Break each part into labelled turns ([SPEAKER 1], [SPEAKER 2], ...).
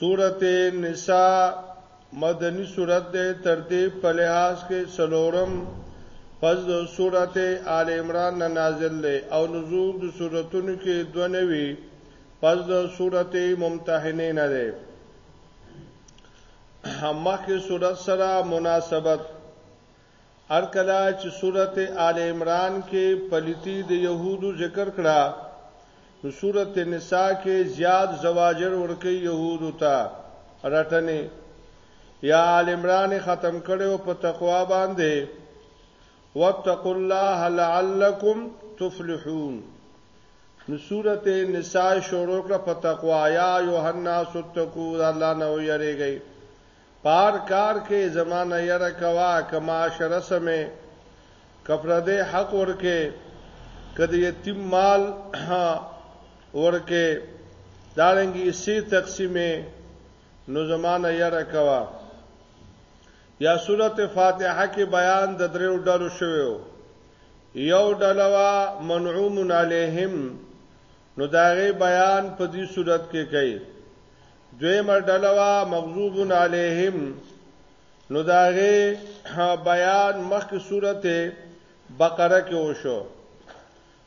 [SPEAKER 1] سورت نساء مدنی سورت دے ترتیب پلحاظ کے سلورم پس د سورت آل عمران نه نازل دی او نزول د سورتونو کې دونوي پس د سورت ممتحنه نه دی مخکې صورت سره مناسبت ارکلا چې صورت آل عمران کې پلیتی د يهودو ذکر کړه نو صورت نساء کې زیاد زواجر ورکی يهودو ته رټنې یا آل عمران ختم کړو په تقوا باندې واتقوا الله لعلکم تفلحون نو سورته نساء شروع کړه په تقوا یا یوحنا ستقو د الله نه ویریږي پار کار کې زمانہ یره کوا کما شر سمه کفرده حق ورکه کدی یتیم مال ورکه دارنګي سی تقسیمه نو زمانه یره کوا یا سورته فاتحه کې بیان د دریو ډلو شویو یو ډلوا منعوم علیهم نو داغه بیان په دې صورت کې کوي دویمه ډلوا مغضوب علیهم نو داغه بیان مخکې سورته بقره کې وشو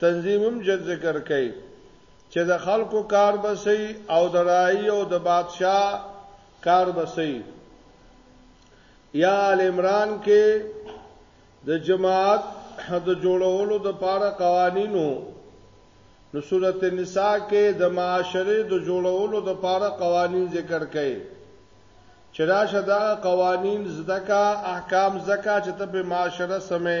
[SPEAKER 1] تنظیم هم جد ذکر کوي چې د خلکو کار بسي او د رای او د بادشاه کار بسي یا ال عمران کې د جماعت د جوړولو د پاره قوانینو نو سورته نساء کې د معاشره د جوړولو د پاره قوانین ذکر کړي چې راشه دا قوانین زدکا احکام زکا چې ته په معاشره سمې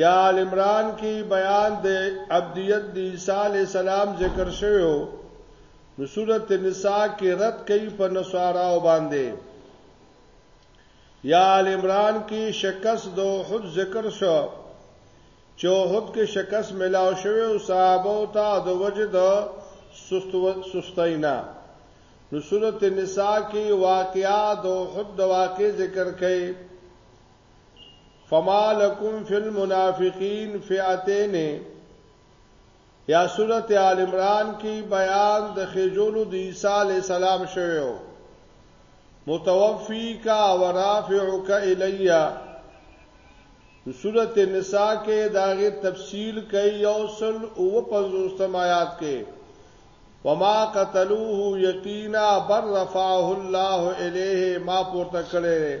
[SPEAKER 1] یا آل عمران کی بیان د عبدیت د عیسی علیه السلام ذکر شوی و نو سورته نساء کې رد کوي په نصاراو باندې یا آل عمران کی شکست د احد ذکر شو چې احد کې شکست ملاو شوی او صحابه او تا د وجه د سستاینا نو سورته نساء کې واقعا د احد د واقع ذکر کوي فما لکم فی المنافقین فئتین یا سورت آل عمران کی بیان د خجولو د عیسی علی السلام شویو متوفی کا ورافعک الیا سورت نساء کې داغه تفصیل کوي یوصل او په زوستم آیات کې وما قتلوه یقینا بر رفعه الله الیه ما پورته کړي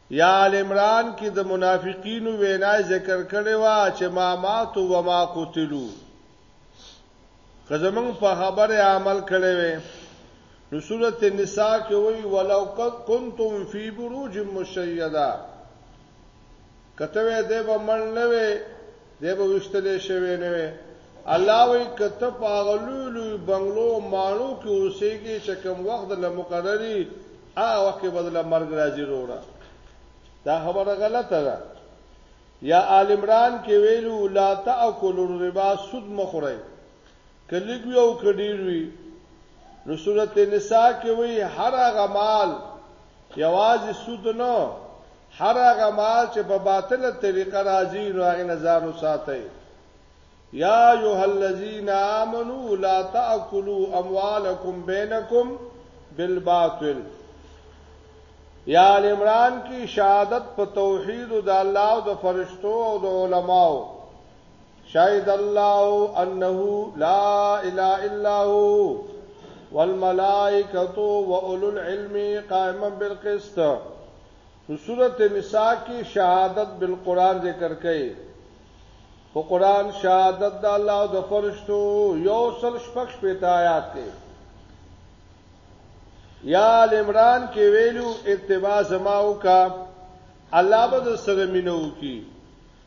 [SPEAKER 1] یا آل عمران کی د منافقینو وینا ذکر کړي وا چې ما ماتو و ما قتلو که زمون په خبره عمل کړي وي نو سورته نساء کې وی ولو کنتم فی بروج مشیدا کته وې دې به مړ نه وي دی به وشتل شوی نه وي الله وی کته پاغه لوی لوی بنگلو مانو کې اوسېږي چې کوم وخت له مقرري هغه وخت بدل مرګ راځي وروړه دا خبره غلطه ده یا آل عمران کې ویلو لا تاکل الربا سود مخوري کلیګ یو کډیر وی نو سورته نساء کې وی هر هغه مال یوازې سود نه هر هغه مال چې په باطله طریقه راځي نو هغه نه ځان وساتئ یا ایه الذین آمنو لا تاکلوا اموالکم بینکم بالباطل یا عمران کی شهادت په توحید او د الله او د فرشتو او د علماو شاید الله انه لا اله الا هو والملائکه واولو العلم قائما بالقسط نو سورته نساء کې شهادت بالقران ذکر کړي په قران شهادت د الله او د فرشتو یو سل شپږ شپږ آیات کې یا عمران کې ویلو اتباع زماو کا الله به سره مينو کی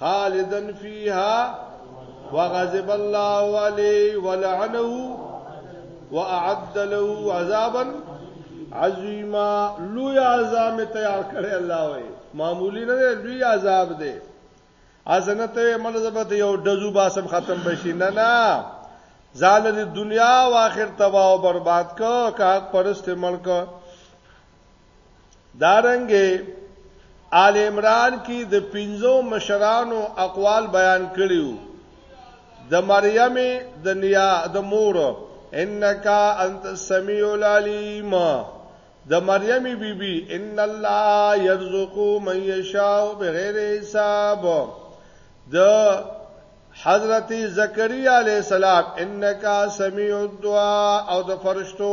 [SPEAKER 1] خالدا فيها وغضب الله عليه ولعنه واعد له عذابا عظیما لوی عذاب تیار کړی الله وای معمولی نه دی لوی عذاب دی ازنه ته ملزبت یو دزو باسم ختم بشي نه نه زال د دنیا او آخرت تباہ او برباد کو کاک پرست ملک دارنګه آل عمران کې د پنځو مشرانو اقوال بیان کړیو د مریم د نیا د مور انک انت السمیع العلیم د مریم بیبي بی ان الله یرزق من یشاء بغیر حساب د حضرت زکریا علیہ السلام انک سمیع الدعاء او د فرشتو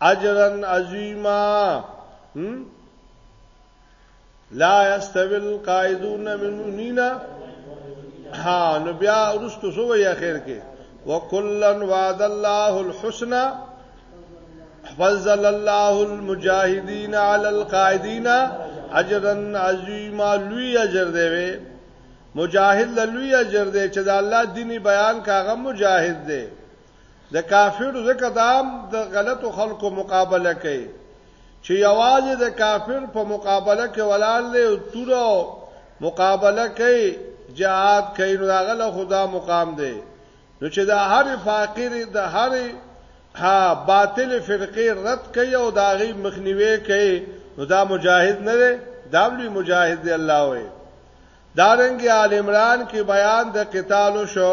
[SPEAKER 1] اجرا عظیما لا یستوی القائدون من المؤمنین ها نو بیا ورستو سو وی اخر کې وکلن وعد الله الحسنى فضل الله المجاهدین علی القائدین اجرا عظیما لوی اجر دی وی مجاهد لوی اجر دی چې د الله دیني بیان کاغه مجاهد دی د کافر ځکه دا د غلطو خلکو مقابله کوي چې یوازې د کافر په مقابله کې ولال دی او تورو مقابله کوي جهاد کوي نو هغه له خدا مقام دی نو چې د هر فقیر د هر ها باطل فرقه رد کوي او دا غي مخنیوي کوي نو دا مجاهد نه دی دا لوی مجاهد دی الله وي دارنګ آل عمران کې بیان د قتال شو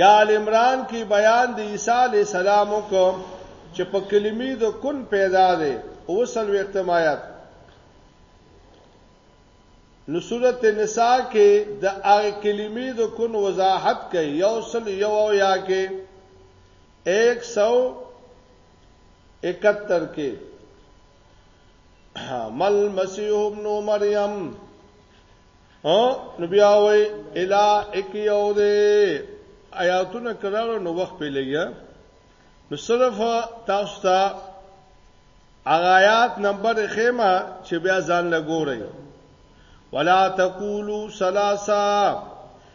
[SPEAKER 1] یا ال عمران کې بیان د عیسی علی السلام کو چې په کلمې د کن پیدا ده او سل وختمایات نو سورت نساء کې د هغه کلمې د کن وضاحت کوي یو سل یو او یا کې 171 کې مل مسیح ابن مریم ها نو بیا وای الا اک یو دې آیاتونه کړهو نو وخت په لګیا نو صرف تاسو ته آیات نمبر خیمه چې بیا ځان لګورئ ولا تقولوا ثلاثه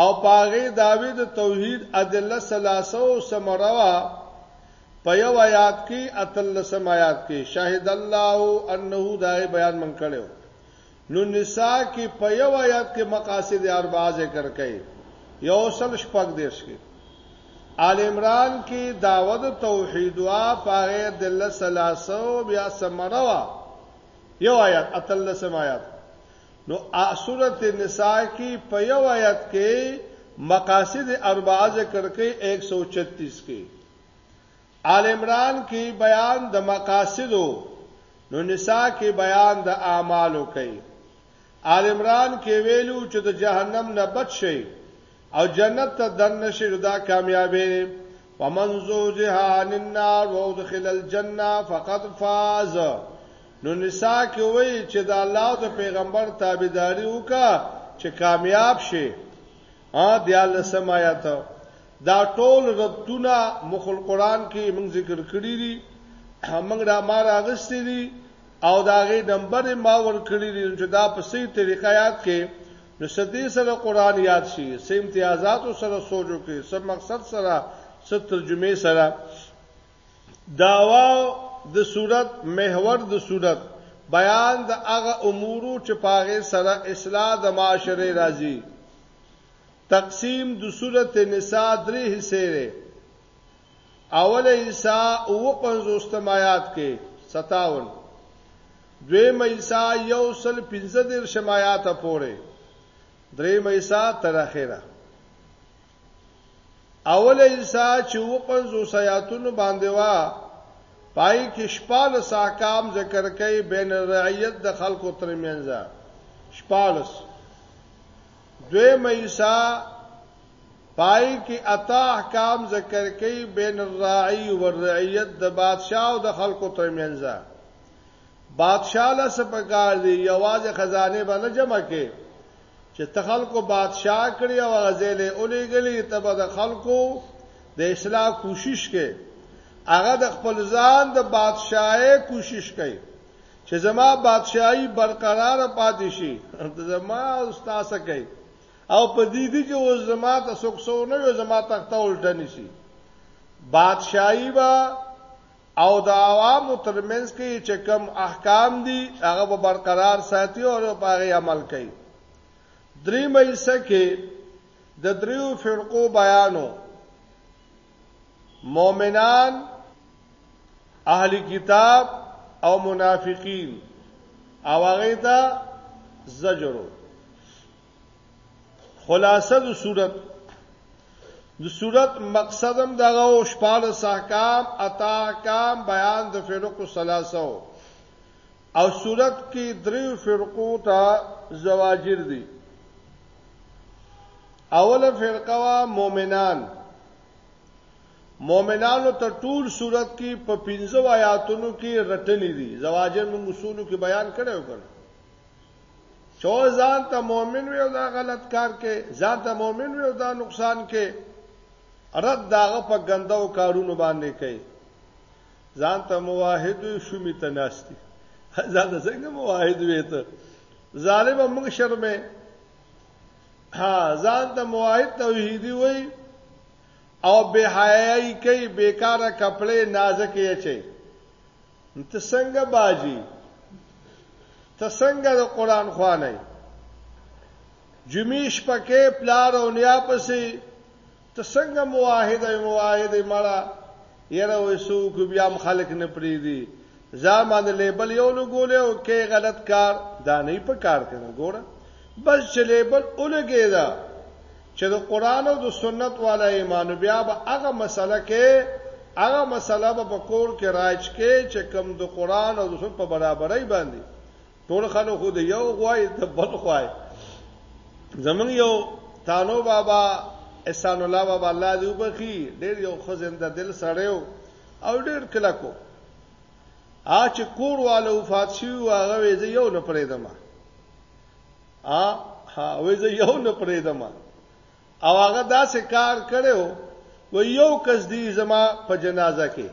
[SPEAKER 1] او په هغې دعوې د توحید ادله ثلاثه او ثمره وه، په یو آیات کښې، اتلسم آیات کښې، شهد الله انه د هغې بیان مونږ کړې وو، نو نساء کښې په یو آیات کښې مقاصد اربعه ذکر کړې، یو سل شپږ دېرش کښې، آل عمران کښې دعوه د توحید وه، په هغې ادله ثلاثه او بیا ثمره وه، یو آیات، اتلسم آیات. نو ا سورت نساء کی په یو آیت کی مقاصد اربعه ذکر کئ 136 کی آل عمران کی بیان د مقاصدو نو نساء کی بیان د اعمالو کئ آل عمران کی ویلو چې د جهنم نه بچ شئ او جنت ته دننه شي دا کامیابې دی فمن زوجه عن النار وادخل الجنه فقد فاز نو نساء کې وایي چې د الله او د پیغمبر تابعداري وکا چې کامیاب شي ا دی الله سمایت دا ټول ربطونه مخل قران کې موږ ذکر کړی دي موږ را ما راغستې دي او دا غي نمبر ما ور کړی دي چې دا په سي طریقه یاد کې نو سدې سره قران یاد شي سه امتیازات سره سوچ وکړي سه مقصد سره سه ترجمه سره داوا د دا صورت محور د صورت بیان د هغه امورو چې پاغه سره اصلاح د معاشره راځي تقسیم د صورت نساء درې حصے لري اوله حصه اووه پنځوستم آیات کې ستاون دویمه حصه یو سل پنځه دېرشم آیات پورې دریمه حصه تر اخره اوله حصه چې اووه پنځوس آیاتونو باندې وا پای کې شپالس احکام ذکر کوي بین الرعیت د خلکو ترمنځ شپالس دویم حصہ پای کې اتا احکام ذکر کوي بین الراعی والرعیت د بادشاہ او د خلکو ترمنځ بادشاہ له سپکار دی یوازې خزانه باندې جمع کې چې تخلکو بادشاہ کړی او غزلې اولې غلې تبه د خلکو د اصلاح کوشش کې هغه د خپل ځان د بادشاہي کوشش کوي چې زما بادشاہي برقرار پاتې شي ته زما او تاسو کوي او په دې دي کې اوس زما ته سوکسو نه وي زما تخته الټه نشي بادشاہي با او د عوامو ترمنځ کې چې کوم احکام دي هغه به برقرار ساتي او په هغه عمل کوي درې مېسه کې د دریو فرقو بیانو مؤمنان اهل کتاب او منافقین او هغه ته زجر خلاصه د صورت د صورت مقصدم دغه او شپاله احکام عطا احکام بیان د فرق الثلاثه او صورت کې دریو فرقو ته زواجر دي اوله فرقه وا مؤمنان مؤمنانو ته ټول صورت کې په 15 آیاتونو کې رټنې دي زواجر موږ اصولو کې بیان کړو کړ چو ځان ته مؤمن وي او دا غلط کار کې ځان ته مؤمن وي او دا نقصان کې رد داغه په ګندو کارونو باندې کوي ځان ته موحد وي شومي ته ناشتي ځان ته څنګه موحد وي ته ظالم موږ شرمې ها ځان ته موحد توحیدی وي او به حیاي کوي بیکاره کپڑے نازک یې چي ته څنګه باجی ته څنګه د قران خوانه جمیش پکې پلار او نیا پسې ته څنګه مواحد ای مواحد ای مړه یره وې سو کو بیا خلک نه پریدي ځان باندې لیبل یو لګولې او کې غلط کار دا نه په کار کنه ګوره بس چې لیبل اولګې دا چې د قران او د سنت والا ایمان بیا به هغه مسله کې هغه مسله به په کور کې راځ کې چې کم د قران او د سنت په برابرۍ باندې ټول خلک خو د یو غوای د بل غوای زمون یو تانو بابا احسان الله بابا الله دې وبخي ډېر یو خزنده دل سړیو او ډېر کلکو ا چې کور والو وفات شي هغه وې یو نه پرېدم ا ها وې یو نه پرېدم او هغه داسې کار کړو و یو کس دی زما په جنازه کې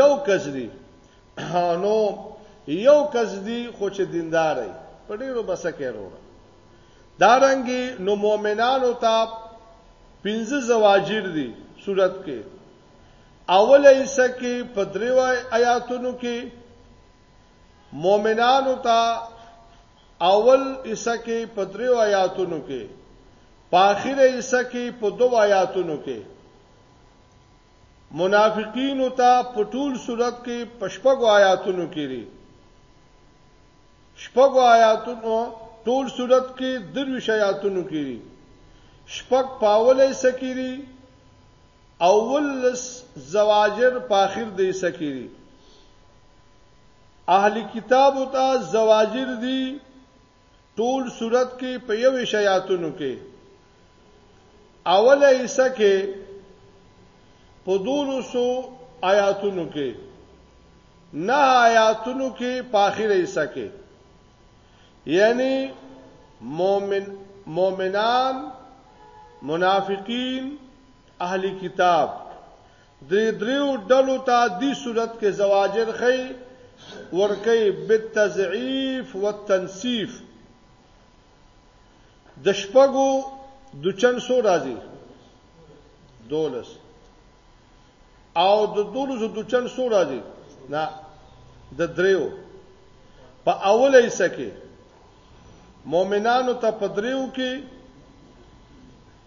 [SPEAKER 1] یو کس دی نو یو کس دی خو چې دیندار دی په ډیرو بسکه وروره دارنګي نو مؤمنانو ته پنځه زواجر دي صورت کې اوله حصہ کې په دریو آیاتونو کې مؤمنانو ته اول حصه کې په درې آیاتونو کې په اخیره حصه کې په دوه آیاتونو کې منافقین او ته په ټول صورت کې پشپغو آیاتونو کې لري شپږو آیاتونو ټول صورت کې درویش آیاتونو کې لري شپږ پاولې سکيري اول زواجر په اخر دې سکيري اهل کتاب ته زواجر دي ټول صورت کې په یو شیاتونو کې اوله ایسه کې په دولو سو آیاتونو کې نه آیاتونو کې په اخر ایسه کې یعنی مؤمن مؤمنان منافقین اهلی کتاب دې دريو ډلو ته دي صورت کې زواجر خي ورکي بالتضعيف والتنصيف د شپګو د چن سو راځي دولس او د دولس د چن سو راځي نه د دریو په اوله حصہ کې مؤمنانو ته په دریو کې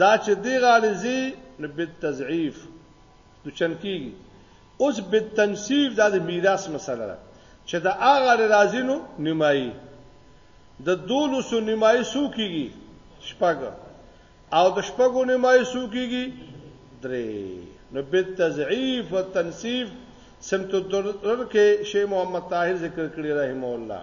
[SPEAKER 1] دا چې دی غاړې ځي نو بالتضعیف دوچن کیږي اوس بالتنصیف دا د میراث مسله ده چې دا هغه راځي نو نیمایي د دولو سو نیمایي سو کیږي شپږ او د شپږو نیمایي سو کیږي درې نو بالتضعیف او تنصیف سمت الدرر کې شیخ محمد طاهر ذکر کړی رحم الله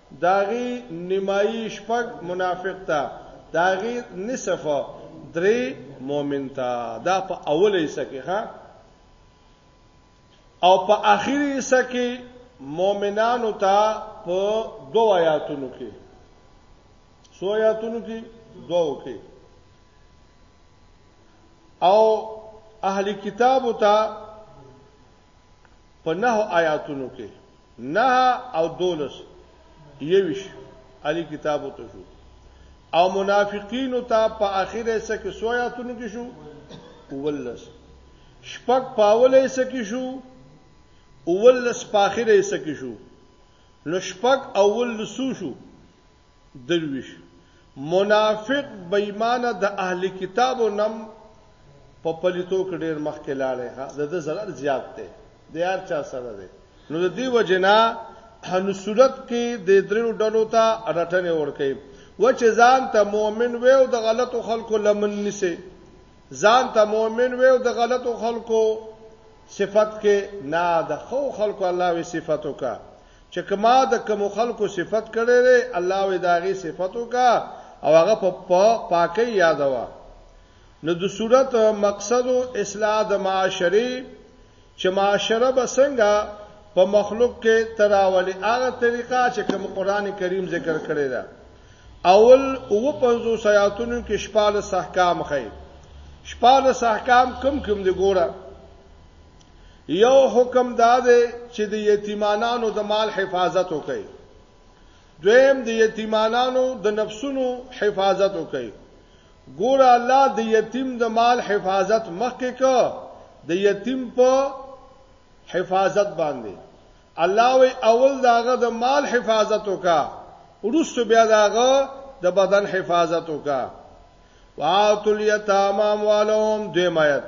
[SPEAKER 1] د هغې نیمايي، شپږ، منافق ته، د هغې نصف، درې، مؤمن ته، دا په اوله حصه کې ښه او په اخري حصه کې مؤمنانو ته په دوه آیاتونو کې سو آیاتونو کې دوو کې او اهل کتابو ته په نهو آیاتونو کې نه او دولس یوش علی کتابو ته شو او منافقین ته په اخیره سه کې سو آیاتونو کې شو ولس شپک پاولې سه کې شو ولس په اخیره سه کې شو نو شپک اول لسو شو درویشت، منافق بېمانه د اهل کتابو نه هم په پلیتو کې ډېر مخکې لاړی ښه د ده ضرر زیات دی د هر چا سره دی نو د دې وجې نه نو صورت کې د درېو ډلو ته رټنې ورکوي و چې ځان ته مؤمن وي او د غلطو خلکو لمن نیسي ځان ته مؤمن وي او د غلطو خلکو صفت کې نه د خو خلکو الله وی صفت وکړه چه که ما د کومو خلکو صفت کړی دی الله وی د هغې صفت وکړه او هغه په په پاکۍ یادوه نو د صورت مقصد و اصلاح د معاشرې چه معاشره به څنګه په مخلوق کې تراولي هغه طریقه چې کوم قران کریم ذکر کړی دا اول او پنځو سیاتونو کې شپاله احکام خې شپاله احکام کم کم دی ګوره یو حکم دا دی چې د یتیمانانو د مال حفاظت وکړي دویم د یتیمانانو د نفسونو حفاظت وکړي ګور الله د یتیم د مال حفاظت مخکې کو د یتیم په حفاظت باندې الله وی اول داغه د مال حفاظت وکا ورسره بیا داغه د بدن حفاظت وکا واتل یتامام والوم دیمایت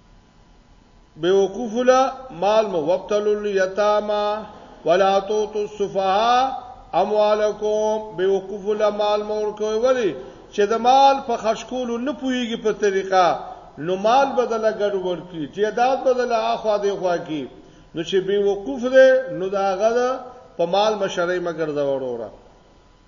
[SPEAKER 1] بیوقوف له مال مو وقتلل یتاما ولا توت السفها اموالکم بیوقوف له مال مو ورکوي ولی چې د مال په خشکول نه پويږي په طریقه نو مال بدل ګډ ورکی تعداد بدل اخوا دی خوا کی نو چې بیوقوف دی نو دا غره په مال مشرۍ مګر دا وروره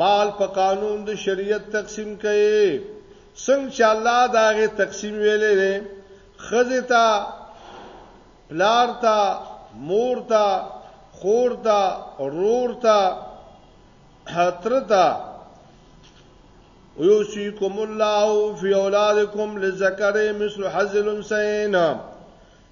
[SPEAKER 1] مال په قانون د شریعت تقسیم کړي څنګه چې الله دا غي تقسیم ویلې ده خزه تا پلار تا مور تا خور تا رور تا حتر تا ويوصيكم الله في اولادكم للذكر مثل حظ الانثيين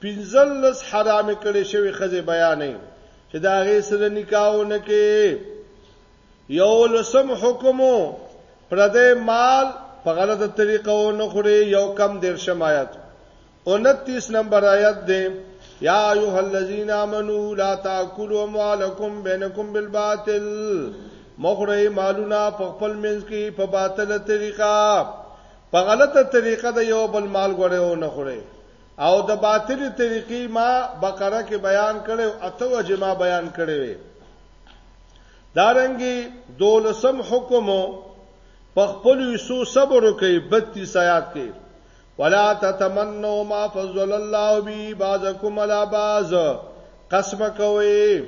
[SPEAKER 1] پنځلس حرامې کړې شوې ښځې بیانوي چې د هغې سره نکاح ونه کړي. یولسم حکم پردی مال په غلطه طریقه ونه خوري، یو کم دېرشم آیت، انتیس نمبر آیت دی، یا ایها الذین آمنوا لا تاکلوا اموالکم بینکم بالباطل مه خورئ مالونه په خپل منځ کې په باطله طریقه، په غلطه طریقه د یو بل مال غوړی ونه خورئ. او د باطلې طریقې ما بقره کې بیان کړو اته وجه ما بیان کړې وي دارنګي دولسم حکم په خپل وسو صبر کوي 32 آیات کې ولا تتمنوا ما فضل الله بي بعضكم على بعض قسم کوي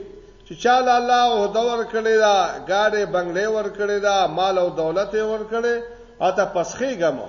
[SPEAKER 1] چې چاله الله او دور کړی دا ګاډه بنگلې ور کړی دا مال او دولت ور کړی اته پسخې ګمو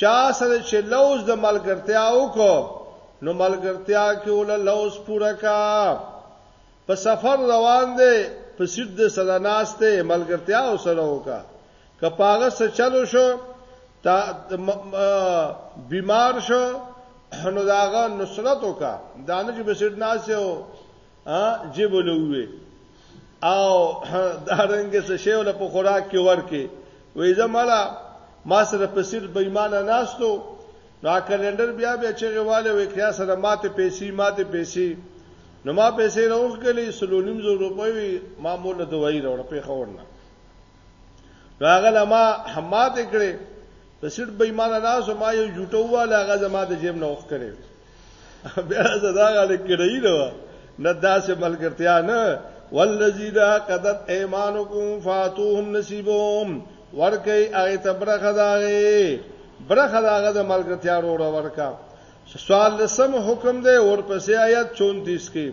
[SPEAKER 1] چا سره چې لوز د ملګرتیا وکړو نو ملګرتیا کې ول لوز پوره کا په سفر روان دی په سیټ د سره ناشته ملګرتیا او سره وکا کپاغه سره چلو شو تا بیمار شو نو داغه نصرت وکا دانه چې بسیټ ناشته او جیب لوي او دا رنګ څه شی ول په خوراک کې ورکه وې زمالا ما سره په سر بېمانه ناستو نو کلندر بیا بیا چې غواله وې کیا سره ماته پیسې ماته پیسې نو ما پیسې راوخلې سلونیم زو روپۍ ما مولا دوی راوړ په خورنه هغه لما حمات کړي د سټ بې ایمان ناس ما یو جوټو واله هغه زما د جیب نه وخ کړي بیا زدا غل کړی نو نه داسې ملګرتیا نه والذی دا قدت ایمانکم فاتوهم نصیبهم ورکی هغه تبرخه داغه برخه داغه د ملګرتیا وروره ورکا سوال لسم حکم دی ورپسې آیات 34 کې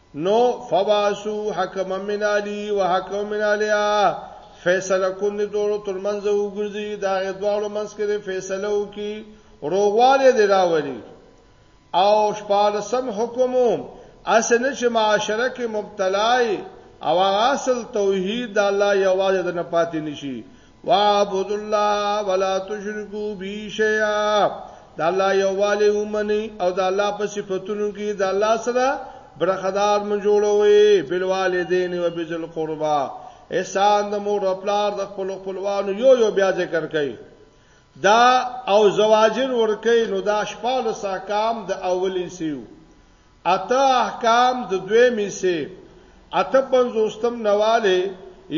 [SPEAKER 1] نو فباسو حکم من علی و حکم من علیا فیصله کون دی دوړو ترمنځ وګرځي دا غي دواړو منځ کې فیصله وکي روغواله دی راولي او شپارسم حکم اسنه چې معاشره کې مبتلای او اصل توحید الله یوازې د نه پاتې نشي وعبد الله ولا تشركوا به شيئا د الله یووالی ومني او د الله په صفاتونو کې د الله سره برخدار من جوړوي بل والدین او بذل قربا احسان د مور او پلار د خپل خپلوانو یو یو بیا ذکر کوي دا او زواجر ورکه نو دا شپاله ساکام د اولین سیو اته احکام د دویم حصې اته پنځوستم نه والې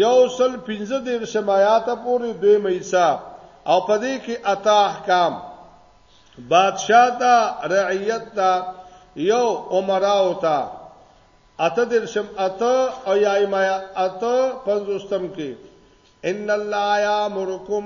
[SPEAKER 1] یو سل پنځه دېرشم آیات پورې دویمه حصه او په دې کې اته احکام بادشاہ ته رعیت ته یو عمراو ته اته درشم اته او یایم اته پنځوستم کې ان الله یامرکم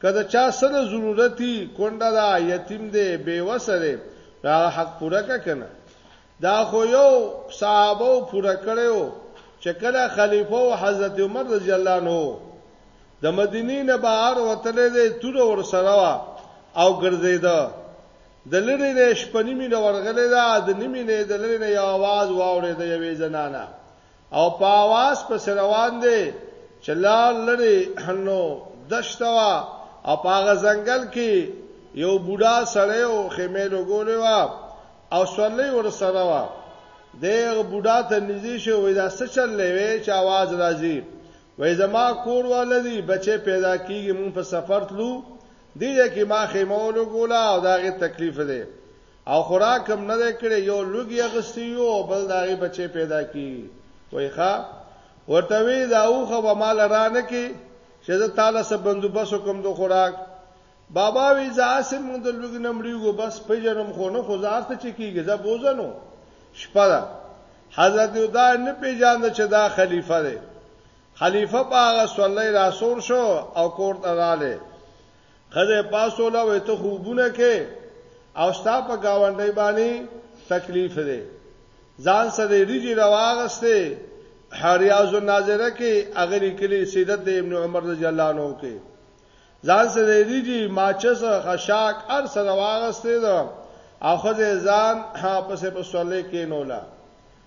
[SPEAKER 1] که د چا څه نه ضرورتي کونډه ده یتیم دی بې وسه دی نو هغه حق پوره که کنه دا خو یو صحابه پوره کړو چې کله خلیفہ او حضرت عمر رضی الله عنه د مدینې نه بهر وتلې دی تور ور سره او ګرځیدا د لری نه شپنی مینه ورغلې ده د نیمې نه د لری نه یو आवाज واورې د یوې زنانه او په اواز پس روان دی چې لار لري نو دشته وا او په هغه ځنګل کې یو بوډا سړی او خیمه لګولې و او سولې ور سره و دغه بوډا ته نږدې شو وای دا څه چل لوي چې आवाज راځي وای زما کور ولدي بچي پیدا کیږي مون په سفر تلو دې کې ما خیمه لګولا او داغه تکلیف دی او خوراک هم نه دی کړی یو لوګي اغستی یو او بل د هغې بچی پیدا کی وای ښه ورته وی دا اوخه به مال را نه کی چې زه تاله سه بندوبس کوم د خوراک بابا وی ځاسې موږ د لوګي نه مړیږو بس پیژنم خو نه خو ځار ته چې کیږي زه بوزنو شپه ده حضرت یودا نه پیژاند چې دا خلیفہ دی خلیفہ باغ صلی رسول شو او کور ته رااله خزه پاسوله وې ته خوبونه کې او ستا په گاونډي باندې تکلیف دی ځان سره ریږي راوغسته حریاض الناظره کې هغه لیکلي سیدت ابن عمر رضی الله عنه کې ځان سره ریږي ماچس خشاک ار سره واغسته ده اخذ ځان ها پسې په صلی کې نولا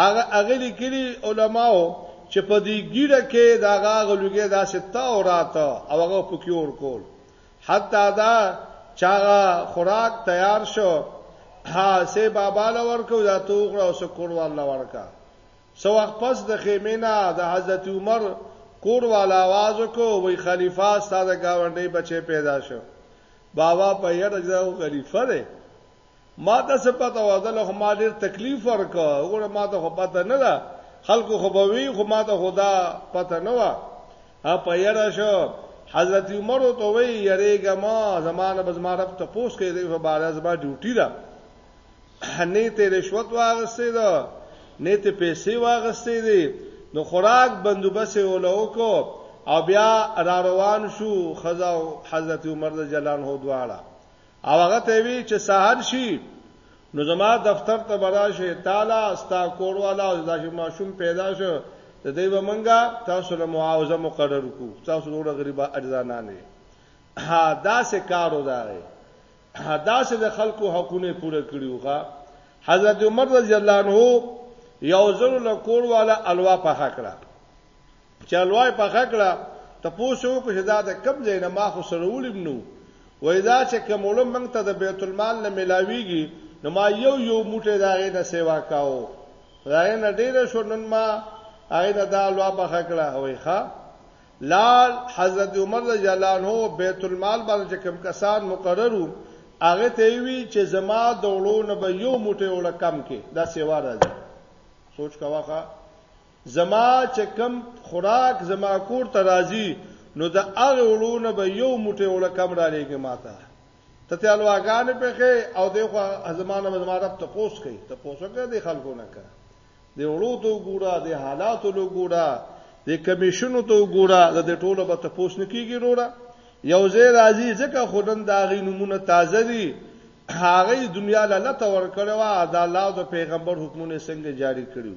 [SPEAKER 1] هغه هغه لیکلي علماو چې په دې ګیره کې دا هغه لوګي داسې تاو راته او هغه پکې ور کول حتی دا چاغه خوراک تیار شو ها سه بابا لور کو دا توغړه او سکور والله ورکا سو وخت پس د خیمینا د حضرت عمر کور والا आवाज کو وی خلیفہ ستاده گاونډي بچي پیدا شو بابا په یړ ځو خلیفہ دی ما ته څه پته وه دله خو ما ډېر تکلیف ورکړ وګوره ما ته خو پته نه ده خلکو خو به وی خو ما ته خو دا پته نه وه په یره شو حضرت عمر ته وی یریګه ما زمانه به زما رب ته پوس کې دی په بار زما ډیوټي ده نه ته رشوت واغستې ده نه ته پیسې واغستې دي نو خوراک بندوبس ولو کو او بیا را روان شو خزا حضرت عمر رضی الله عنه دواړه او هغه ته وی چې سحر شي نو زما دفتر ته براشه تعالی ستا کور والا او داسې ماشوم پیدا شو د دې به منګه تاسو له معاوضه مقرر کو تاسو ډوړه غریبا اجزانا نه ها داسې کار وداري ها داسې د خلکو حقونه پوره کړیو ښا حضرت عمر رضی الله عنه یو زر له کور والا الوا په حق را چلوای په خکړه ته پوسو کو شدا د کم ځای نه ما خو سره ولیم نو وای دا چې کوم علم موږ ته د بیت المال نه ملاویږي نو ما یو یو موټه دا غي نه سیوا کاو دا نه ډیر شو نن ما هغه نه دا لوا په خکړه وای ښا لال حضرت عمر رضی الله عنه بیت المال باندې کوم کسان مقررو هغه ته وی چې زما د وړو نه به یو موټه وړ کم کې دا سیوا راځي سوچ کاوه زما چې کم خوراک زما کور ته راځي نو د هغه وړونه به یو موټی وړه کم را لېږي ماته ته ته الواغان په خې او دغه زمانه به زما رب ته پوس کوي ته پوسوګه د خلکو نه کا د وړو ته ګوره د حالاتو له ګوره د کمیشنو ته ګوره د ټولو به ته پوس نه کیږي وروره یو ځای راځي ځکه خودن دا غي نمونه تازه دي هغه دنیا لاله تور کړو دا الله او پیغمبر حکمونه څنګه جاری کړیو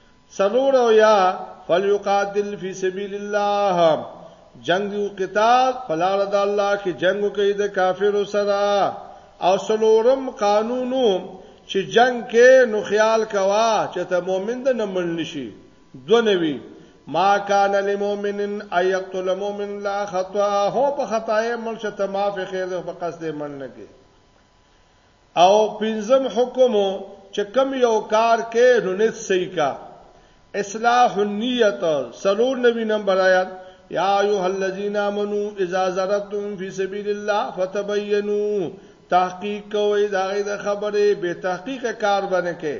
[SPEAKER 1] سلور او یا فلیقاتل فی سبیل الله جنگ او قتال فلار د الله کې جنگ کوي د کافرو سره او سلورم قانونو چې جنگ کې نو خیال کوا چې ته مؤمن د نمل نشي دونوي ما کان للمؤمن ان یقتل مؤمن لا خطا هو په خطا یې مل چې ته معافي خیر په قصد من نه کې او پنځم حکم چې کوم یو کار کې نو نیت صحیح کا اصلاح النیت سلور نوی نمبر آیات یا ایها الذین آمنو اذا ضربتم فی سبیل الله فتبینو تحقیق کوئ دا غي د خبرې به تحقیق کار باندې کې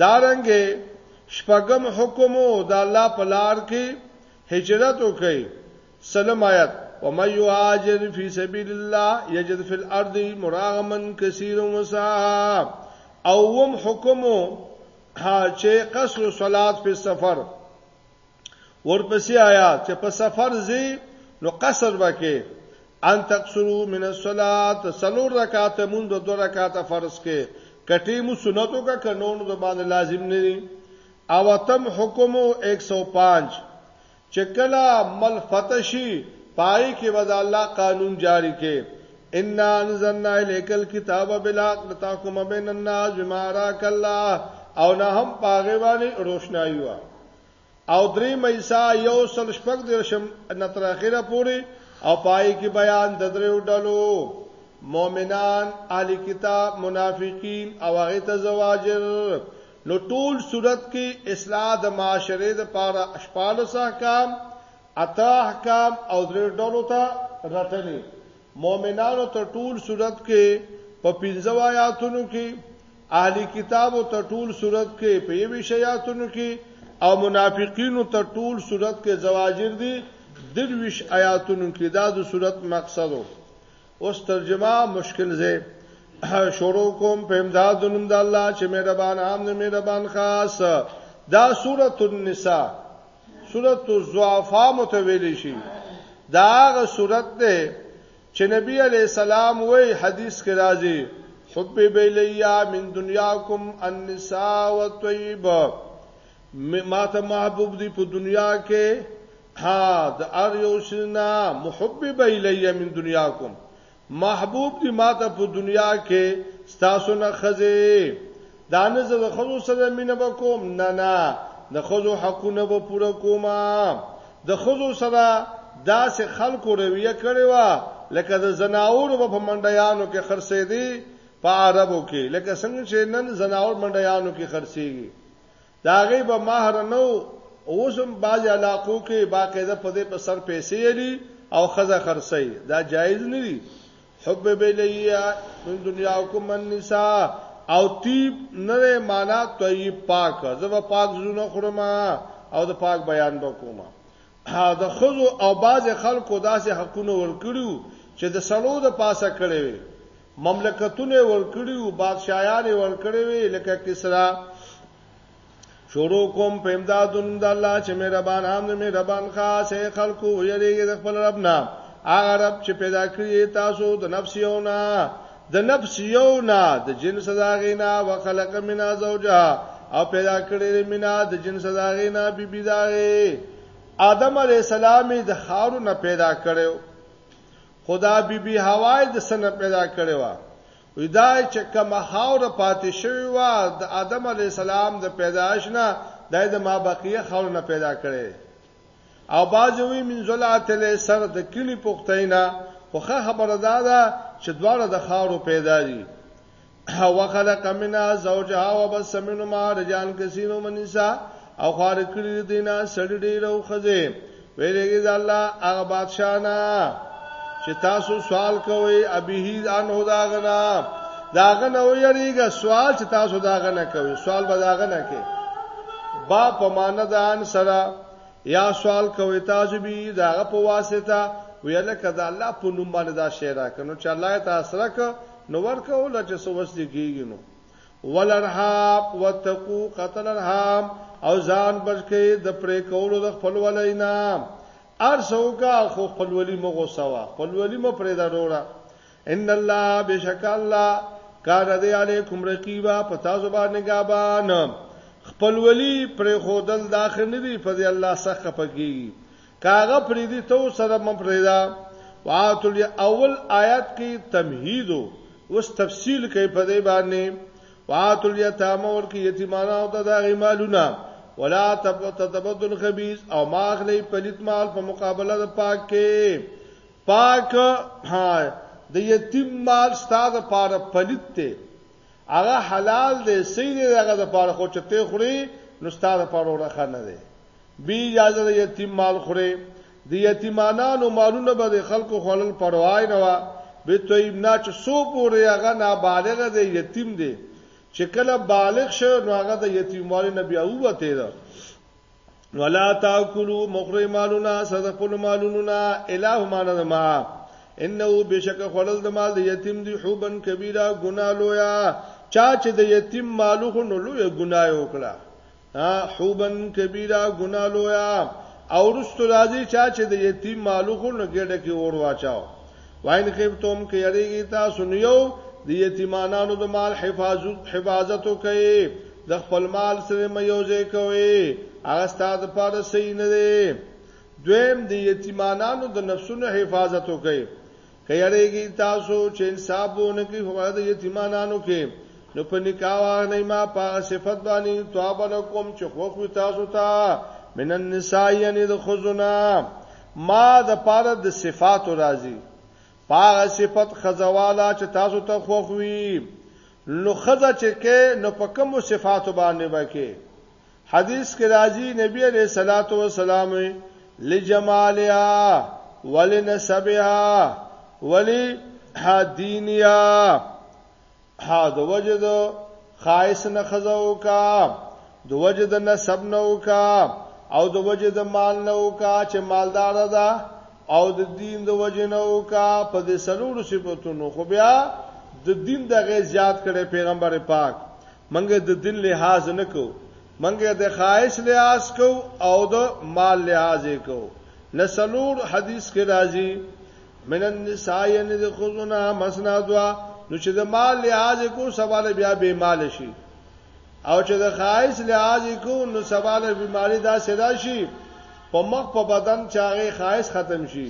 [SPEAKER 1] دارنګه شپږم حکم او د الله په لار کې هجرت وکړي سلم آیت ومن يهاجر في سبيل الله يجد في الارض مراغما كثيرا وسعا اوم حکم چې قصر صلات په سفر ورپسې آیات چې په سفر زی نو قصر وکې ان تقصرو من الصلات سلور رکعات مون دو دو رکعات فرض کې کټې مو سنتو کا کنون د باندې لازم نه دي او تم حکم 105 چې کله مل فتشي پای کې وځ الله قانون جاری کې ان انزلنا الیک الكتاب بالحق لتحكم بین الناس بما راك الله او نه هم پاغه باندې روشنايي وا او درې مېسا یو سل شپږ درشم نتر اخیره پوری او پای کې بیان د دریو ډلو مؤمنان اهل کتاب منافقین او هغه ته زواجر نو ټول صورت کې اصلاح د معاشره د پاره اشپاله احکام اته احکام او درې ډلو ته رټنې مؤمنانو ته ټول صورت کې په پنځو آیاتونو کې اهلی کتابو ته ټول صورت کې په یوه شیاتونو کې او منافقینو ته ټول صورت کې زواجر دي درویش آیاتونو کې دا د صورت مقصد اوس ترجمه مشکل زه شروع کوم په امداد نوم د الله چې مهربان عام نه مهربان خاص دا سورۃ النساء سورۃ الضعفاء متویل شي دا هغه سورۃ ده چې نبی علیه السلام وایي، حدیث کې راځي، حبب الی من دنیاکم النساء والطیب ماته محبوب دي په دنیا کې ها د ار یو شنا محبب الی من دنیاکم محبوب دي ماته په دنیا کې ستاسو نه خزه دا نه زه د خزو سره مینه وکوم نه نه د خزو حقونه به پوره کوم د خزو سره داسې خلکو رویه کړې و لکه د زناور په منډیانو کې خرڅې دي په عربو کې لکه څنګه چې نن زناور منډیانو کې خرڅېږي د هغې به مهر نه و، اوس هم بعضې علاقو کې باقاعده په دې په سر پیسې الي او ښځه خرڅوي، دا جایز نه دي، حبب الیه من دنیاکم النساء او طیب نه دی مانا طیب پاک، زه به پاک ځونه خورم او د پاک بیان به کوم. د ښځو او بعضې خلکو داسې حقونه ورکړي وو چې د سړو د پاسه کړی وي، مملکتونه یې ورکړي وو، بادشاهان یې ورکړي وي، لکه کسرا. شروع کوم په امداد د نوم د الله چې مهربان عام دی، مهربان خاص. ای خلکو! ویرېږئ د خپل رب نه، هغه رب چې پیدا کړي یې تاسو د نفس یو نه، د نفس یو نه، د جنس د هغې نه، وخلق منها زوجها، او پیدا کړی دی منها د جنس د هغې نه بي بي د هغې. آدم علیه السلام یې د خاورو نه پیدا کړی خو دا بي بي حوا یې د څه نه پیدا کړې وه؟ وایي دا یې چې کومه خاوره پاتې شوې وه د آدم علیه السلام د پیدایش نه دا یې د مابقیه خاورې نه پیدا کړې او بعضې وایي من ضلعة الیسر د کیڼې پښتۍ نه خو ښه خبره دا ده چې دواړه د خاورو پیدا دي وخلق منا زوجها وبس منو ما رجال کثیر من نساء او خار کړی دینه سړی ډیر او خزه ویریږي د الله هغه بادشاہ نه چې تاسو سوال کوئ ابي ان هدا غنا داغه نه ویریږي سوال چې تاسو داغه نه کوئ سوال به داغه نه کوي با په مان د ان سره یا سوال کوي تاسو به داغه په واسطه ویل کده الله په نوم باندې دا شعر راکنو چې الله تعالی سره نو ورکه ولا چې سوس دي کیږي نو ولرحاب وتقو قتل الرحام او ځان بچی د پرې کولو د خپل ولینا ارسو کا خو خپل ولی مغو سوا خپل ولی م پرې دا ډورا ان الله بشک الله کار دې علیکم رقیبا پتا زبان نگابان خپل ولی پرې خودل داخل نه دی په دې الله سخه پکې کاغه پریدی تو سره م پریدا واتل اول آیات کې تمهید اوس تفصیل کوي په دې باندې واتل یتام ور کې یتیمانو ته دا غي مالونه ولا تتبدل خبيث او ماخلی پلیت مال په مقابله د پاک کې پاک ها د یتیم مال ستاسو لپاره پلیت دی هغه حلال دی سید هغه د پاره خو چته خوري نو ستاره پاره ورخه نه دی بی اجازه د یتیم مال خورې د یتیمانانو مالونه به د خلکو خلل پروايي نه وا به طیب نه چې سو پورې هغه نابالغ دی یتیم دی چې کله بالغ شو نو هغه د یتیموالي نه بیا ووته ده ولا تاکلوا مخری مالنا صدق المالنا الہ مانه ما انه بشک خلل د مال د یتیم دی حبن کبیره ګنا لویا چا چې د یتیم مالو نو لوی ګناه وکړه حوبا کبیره ګنا لویا او رستو راځي چا چې د یتیم مالو خو نه ګډه کې اور واچاو واین خفتم کې یریږي تاسو نو یو د یتیمانو د مال حفاظت حفاظت کوي د خپل مال سره مې یوځای کوي هغه ستاد پاره صحیح نه دی دویم د یتیمانو د نفسونو حفاظت کوي که یریږي تاسو چې انصاف ونه کوي هغه د یتیمانو کې نو په نکاح نه ما په صفت باندې توبه لکم چې خو خو تاسو ته من النساء یعنی د خزونه ما د پاره د صفات راځي پاغه صفت خزواله چې تاسو ته خو خوې نو خزه چې کې نو په کوم صفات باندې وکي حدیث کې راځي نبی عليه الصلاه والسلام لجمالها ولنسبها ولی حدینیا ها د وجد خایس نه خزاو کا د وجد نسب نه وکا او د وجد مال نه وکا چې مالدار ده او د دین د وجه نه وکا په دې سلوړو صفاتونو خو بیا د دین دغه زیات کړي پیغمبر پاک مونږ د دین لحاظ نه کوو، مونږ د ښایست لحاظ کوو او د مال لحاظ یې کوو. له څلور حدیث کې راځي، من النساء یعنې د ښځو نه مثنی دوه، نو چې د مال لحاظ یې کوو سبا له بیا بې ماله شي او چې د ښایست لحاظ یې کوو نو سبا له بیماري داسې راشي په مخ په بدن چې هغې ښایست ختم شي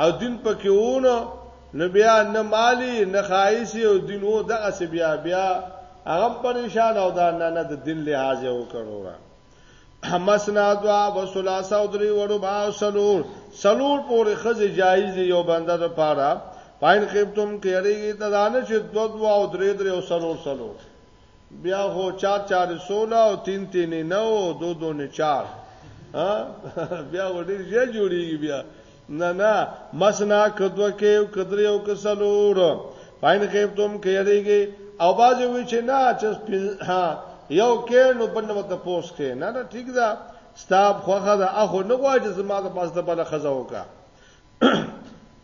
[SPEAKER 1] او دین پکې ونه نو بیا نه مالی نه خایسی او دین وو دغه سی بیا بیا هغه پریشان او دا نه نه د دین لحاظ یو کړورا مسنا دوا و ثلاثه او درې وړو با سلور سلور پورې خزه جایز یو بنده د پاره پاین خپتم کېریږي ته دانه چې دو دوا او درې درې او سلور سلور بیا هو چار چار سولا او تین تین نه او دو دو نه چار ها بیا وړي ژه جوړیږي بیا نه نه مسنا کدو کې او کدر یو کسلور فاین خیب تم کېریږي او باز وی چې نه چې ها یو کې نو بل نو ته پوس کې نه نه ټیک ده ستاب خوخه ده اخو نه غواړي چې زما د پاس د بل خزه وکا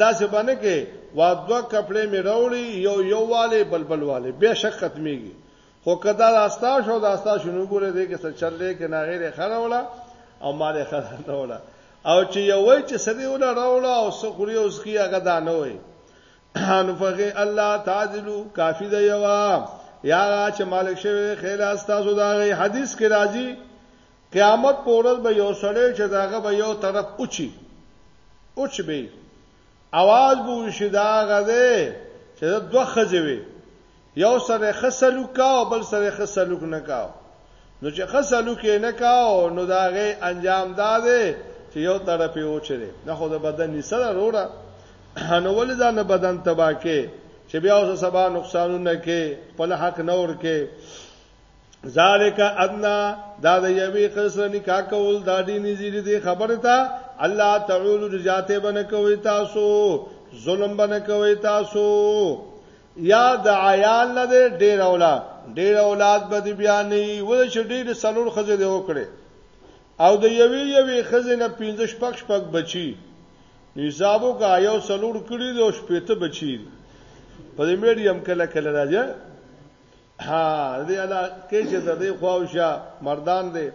[SPEAKER 1] دا څه باندې کې وا دوه کپړې مې راوړي یو یو والي بلبل والي به شک ختميږي خو کدا راستا شو داستا شنو ګوره دې کې څه چلې کې نه غیره خروله او مال خروله او چې یو وای چې سړی ولا راوړه او سخوري اوس کی هغه دا نه وای ان فقه الله تعذلو کافی دی یوا یا چې مالک شوی خیر استاسو دا غي حدیث کې راځي قیامت په ورځ به یو سړی چې داغه به یو طرف اوچی اوچ به اواز به وشي دا غده چې دوه خځوي یو سره خسلو کا او بل سره خسلو نه کا نو چې خسلو کې نه کا نو داغه انجام داده چې یو طرف یې اوچره نه خو د بدن نسره وروړه نو ولې دا نه بدن تباکه چې بیا اوس سبا نقصانونه کې خپل حق نه ورکه ذالک ادنا دا د یوې خسر نکاح کول دا دی نذیر دی خبره تا الله تعالی رجاته بنه کوي تاسو ظلم بنه کوي تاسو یا د عیال نه ډیر اولاد ډیر اولاد به دی بیا نه ول چې ډیر سلور خزه دی وکړي او د یوې یوې خزه نه 15 شپږ شپږ بچي نصابو کا یو سلور کړی دی او شپېته بچی په دې میډیم کله کله راځي ها دې الا کې چې د دې خواوشه مردان دې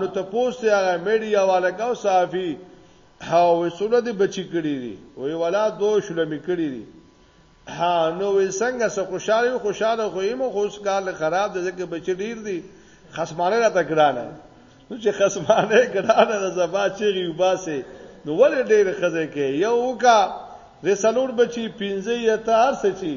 [SPEAKER 1] نو ته پوسټه هغه میډیا والا کا صحافي ها وسونه دې بچی کړی دي وی ولا دو شلمی کړی دي ها نو وی څنګه سه خوشاله خوشاله خو یم خو اوس کال خراب دي ځکه بچی ډیر دي خصمانه راته ګرانه نو چې خصمانه ګرانه د زبا چیغي وباسه نو ولې ډیر خزه کې یو کا رسالور بچی 15 یا تار سچي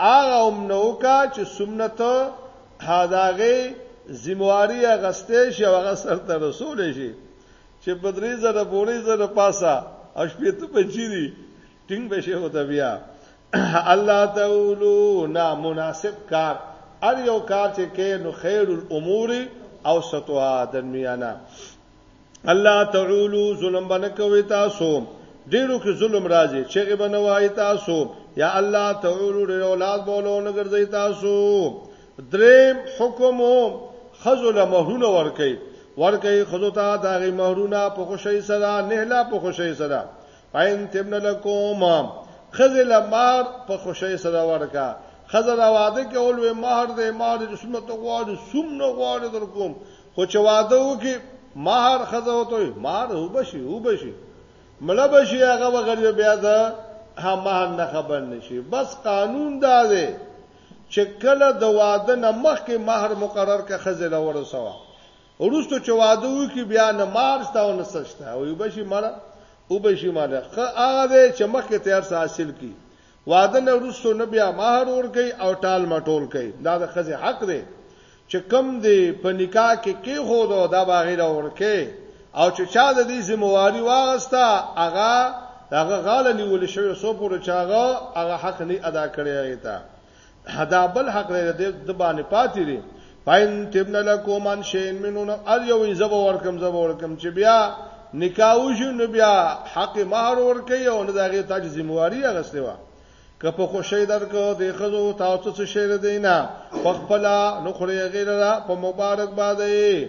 [SPEAKER 1] هغه هم نه وکا چې سمنه ته هداغه ذمہواری غستې شي او هغه سر ته رسول شي چې په درې زره بورې زره پاسا او شپې ته بچی دي ټینګ بشي هوته بیا الله تعالی نا مناسب کار ار یو کار چې کې نو خیر الامور او ستوها د میانا الله تعالی ظلم باندې کوي تاسو ډیرو کې ظلم راځي چې غبنه وای تاسو یا الله تعالی ډیر اولاد بولونه ګرځي تاسو دریم حکم خذل مهرونه ور کوي ور کوي خذو ته داغي مهرونه په خوشي سره نه لا په خوشي سره پاین تبن لکوم خذل مار په خوشي سره ورکا خزر واده کې اول وی مہر دې مہر دې سنت غواړي سم نه غواړي در کوم خو چې واده وکي مہر خزه وته مہر وبشي وبشي مړه بشي هغه وغړي بیا ده ها مہر نه خبر نشي بس قانون دا دی چې کله د واده نه مخکې مہر مقرر کړه خزه لور سوا ورستو چې واده وکي بیا نه مہر ستاو نه سشته او وبشي مړه وبشي مړه خه هغه چې مخکې تیار حاصل کی واده نه وروسته نه بیا مهر ورکوي او ټال مټول کوي دا د ښځې حق دی چې کم دی په نکاح کې کې خو دا د باغې را ورکه او چې چا د دې ذمہواری واغستا هغه هغه غاله نیول شوی سو پورې چاغه هغه حق نه ادا کړی هغه ته دا بل حق لري د باندې پاتې دي پاین تبن لکو من شین منون ار یو زب ورکم زب ورکم چې بیا نکاح وشو نو بیا حق مہر ورکي او نه دغه تاج ذمہواری اغسته وا که په خوشی درکو د خزو تاسو څه شعر دینا پخپلا نو خوري غیر را په مبارک باندې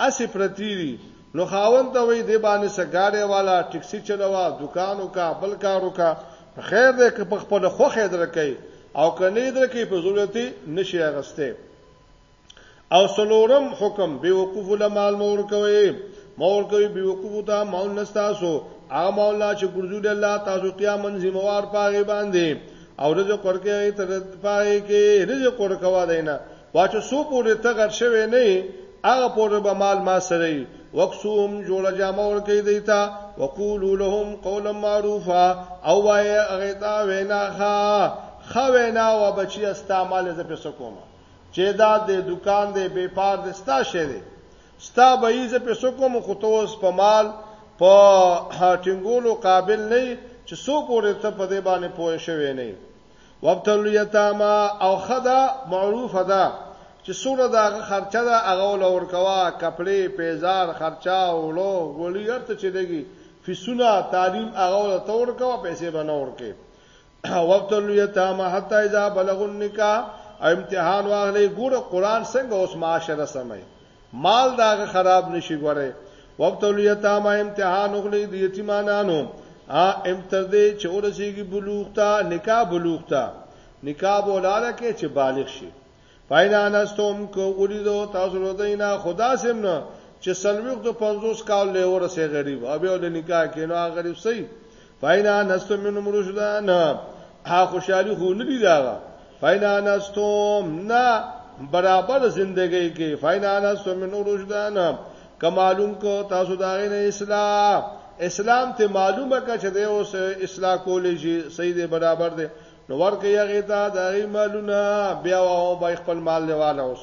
[SPEAKER 1] هسې پرتې وي نو خاوند ته وایي دې باندې څه ګاډی واله، ټکسي چلوه، دوکان وکړه، بل کار وکړه، نو خیر دی که په خپله خوښه یې درکوي او که نه یې درکوي په زور یې ترې نه شي اخیستی. او څلورم حکم، بې وقوفو له مال مه ورکوئ، مه ورکوئ بې وقوفو ته مالونه ستاسو، هغه مالونه چې ګرځولي الله تاسو قیاما ذمه وار په هغې باندې او رزق ورکوي هغې ته په هغې کې، رزق ورکوه دی نه. واچو سو پورې ته غټ شوی نه هغه پورې به مال ما سره وي وکسوم جوړه جامه ورکې دی تا وقولو لهم قولا معروفا او وای هغه تا وینا ښا خو وینا و بچی استعمال ز پیسو کومه چې دا د دکان دی بیپار د ستا شه دی ستا به یې ز پیسو کوم خو ته اوس په مال په هټینګولو قابل نه چې سو پورې ته په دې باندې پوه شوی نه وابتلوا الیتاما او خدا معروف ده چې څومره دا خرچه ده هغه ول ورکوا کپڑے پیزار خرچا وړو غوړي ارته چې لګي فیسونه تعلیم هغه ول تور کوا پیسې بنه ورکه وقت الیتام حتا اذا بلغ النکاح امتحان واغلې ګوره قران څنګه اوس معاشره سمي مال داغه خراب نشي ګوره وقتل یتام امتحان غلي د یتیمانانو ا امتر دې چې ورسیږي بلوغ ته نکاح بلوغ ته نکاح بولاله کې چې بالغ شي پاینا نستوم کو ولیدو تاسو ردینا خدا سم نه چې سلوخ د 50 کال له ورسه غریب او به له نکاح کینو غریب سي فاینا نستو من مرشدان ها خوشحالي خو نه دی دا فاینا نستو نه برابر زندګۍ کې فاینا نستو من مرشدان کمالون کو تاسو دا غنه اسلام اسلام ته معلومه کا چې دی اوس اصلاح کولې شي صحیح دی برابر دی نو ورکه یغه تا دا غي مالونه بیا او بای خپل مال لیواله اوس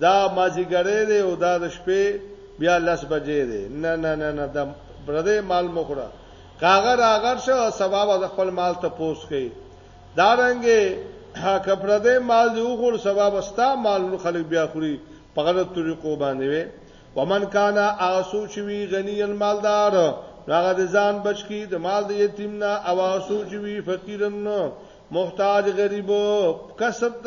[SPEAKER 1] دا مازیګری دی او دا د شپې بیا لس بجې دی نه نه نه نه د پردې مال مخره کاغه راغر شو سبا به خپل مال ته پوس کړي دا رنګه که پردې مال دی وګور سبا به ستا مال خلک بیا خوري په غلط طریقو باندې وي ومن کان اسو چوي غنی المالدار هغه د ځان بچکی د مال د یتیم نه او اسو چوي فقیرن محتاج غریب کسب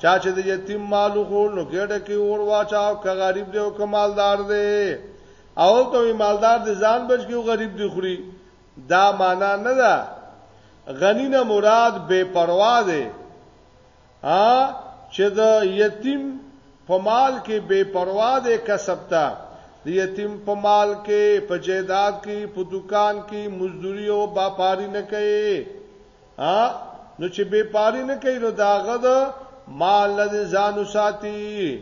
[SPEAKER 1] چا چې د یتیم مال خو نو ګډه کې اور واچا او که غریب دی او که مالدار دی او ته مالدار دی ځان بچ کې غریب دی خوري دا معنا نه ده غنی نه مراد بے پروا دی ا چې د یتیم په مال کې بے پروا دی کسب تا د یتیم په مال کې په جیداد کې په دکان کې مزدوري او باپاری نه کوي ها نو چې بے پاری نه کوي نو داغه د مال نه ځان ساتي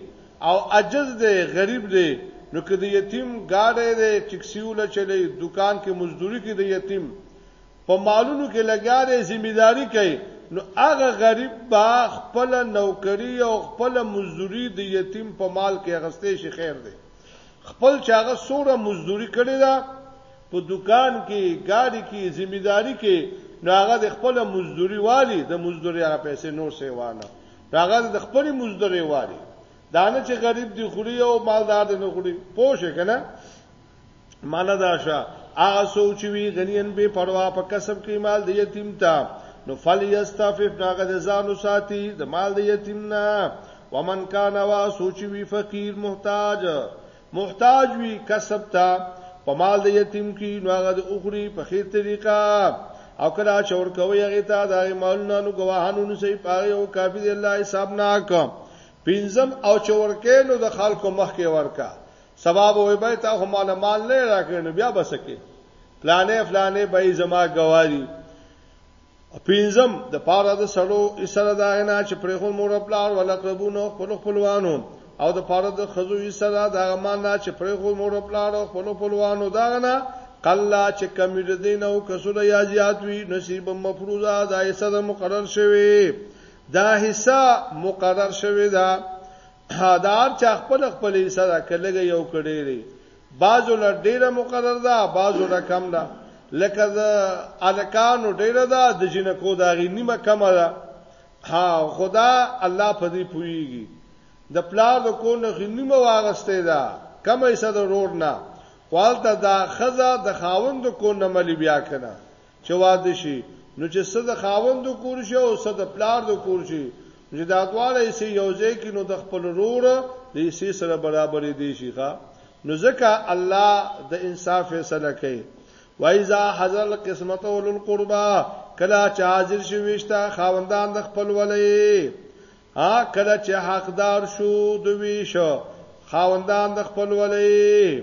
[SPEAKER 1] او عجز دی غریب دی نو که د یتیم گاډی دی ټکسیول چلی دکان کې مزدوري کې د یتیم په مالونو کې لګیا دی ځمېداري کوي نو هغه غریب با خپل نوکری او خپل مزدوري د یتیم په مال کې اغستې شي خیر دی خپل چاغه سوره مزدوري کړی دا په دوکان کې ګاډي کې ذمہ داری کې نو هغه د خپل مزدوري والی د مزدوري هغه پیسې نور سیوانه هغه د خپل مزدوري والی دانه چې غریب دی خوري او مالدار دی نه خوري پوه شي کنه مالا دا شه هغه سوچ وی غنین به پروا په کسب کې مال دی یتیم تا نو فل یستعفف ناغه د ځانو ساتي د مال دی یتیم نه ومن کان وا سوچ وی فقیر محتاج محتاج وي کسب ته په مال د یتیم کی نو هغه د اخري په خیر طریقه او کله چې ور کوي هغه ته د مالونو نو گواهانو نو سي پاره او کافی دی الله حساب ناک پینزم او چې ورکه نو د خلکو مخ کې ورکا سبب وي به ته هم مال مال نه راکړي نو بیا بسکه پلانې پلانې به زما گواهی او پنځم د پاره د سړو اسره دا نه چې پرې خو مور خپل او لقربونو خپل خپلوانو او د پاره د خزو اسره دا ما نه چې پرې خو مور خپل او خپل خپلوانو دا نه قلا چې کمی د دین او کسره یا زیات وی نصیب مفروضه دا اسره مقرر شوی دا حصہ مقرر شوی دا دار چا خپل خپل حصہ دا کلګه یو کډيري بازو لر ډیره مقرر ده بازو لر کم ده لکه د الکانو ډیره ده د جنکو دا غي نیمه کم ده ها خدا الله په دې پويږي د پلار د کو نه نیمه واغسته ده کمه حصہ د روړ نه خپل ته دا خزه د خاوند کو نه ملي بیا کنه چې واده شي نو چې څه د خاوند د کور شي او څه د پلار د کور شي چې دا دواړه یې سي یو ځای کې نو د خپل رور د یې سي سره برابرې دي شي ښا نو ځکه الله د انصاف فیصله کوي وایذا حذل قسمت اول القربا کلا چې حاضر شي وشتا خاوندان د خپل ولې ها کلا چې حقدار شو دوی شو خاوندان د خپل ولې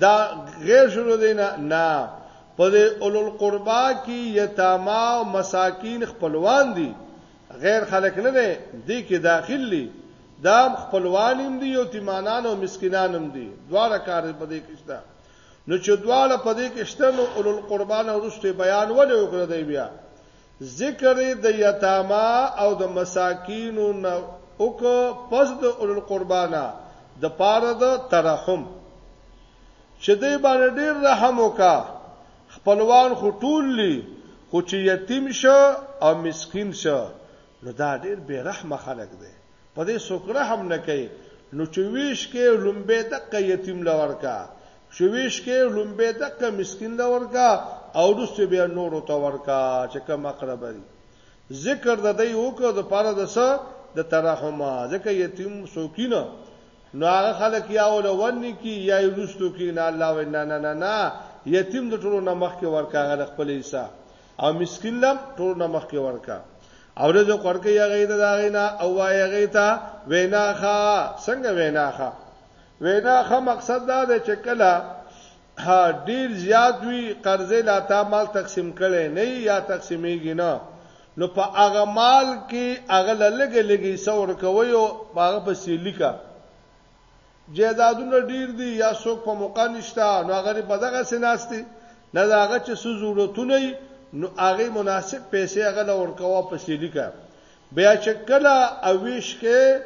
[SPEAKER 1] دا غیر شروع دی نه نه په دې اولو القربا کې یتاما او مساکین خپلوان دي غیر خلک نه دي دي کې داخل دي دا خپلوان هم دي او تیمانان او مسکینان هم دي دواړه کار په دې کې شته نو چې دواړه په دې کې شته نو اولو القربا نه ورسته بیان ولې وکړه دی بیا ذکر یې د یتامی او د مساکینو نه وکړ پس د اولو القربی نه د پاره د ترحم چې دوی باندې ډیر رحم وکا خپلوان خو ټول لی خو چې یتیم شه او مسکین شه نو دا ډیر بے رحم خلق دی په دې سوکره هم نه کوي نو چې ویش کې لومبه د یتیم لور کا شو ویش کې لومبه دک مسکین له ورکا او رسو بیا نورو ته ورکا چې کوم اقرب دي ذکر د دې وکړه د پاره د سه د ترحم ځکه یتیم سوکینه نو هغه خلک یا ول ونی کی یا رستو کی نه الله و نه نه نه نه یتیم د ټولو نمخ کې ورکا غل خپل ایسا او مسکین لم ټولو نمخ کې ورکا او رزق ورکه یا غیته دا غینا او وای غیتا وینا خا څنګه وینا خا وینا ښه مقصد دا دی چې کله ډیر زیات وی قرضې لا تا مال تقسیم کړي نه یا تقسیمېږي نه نو په هغه مال کې هغه لګې لګې سور کوي او هغه په سیلیکا جیدادونه ډیر دي یا څوک په موقع نشته نو هغه په دغه سناستي نه داغه چې څه ضرورتونه نو هغه مناسب پیسې هغه لور کوه په سیلیکا بیا چې کله اویش کې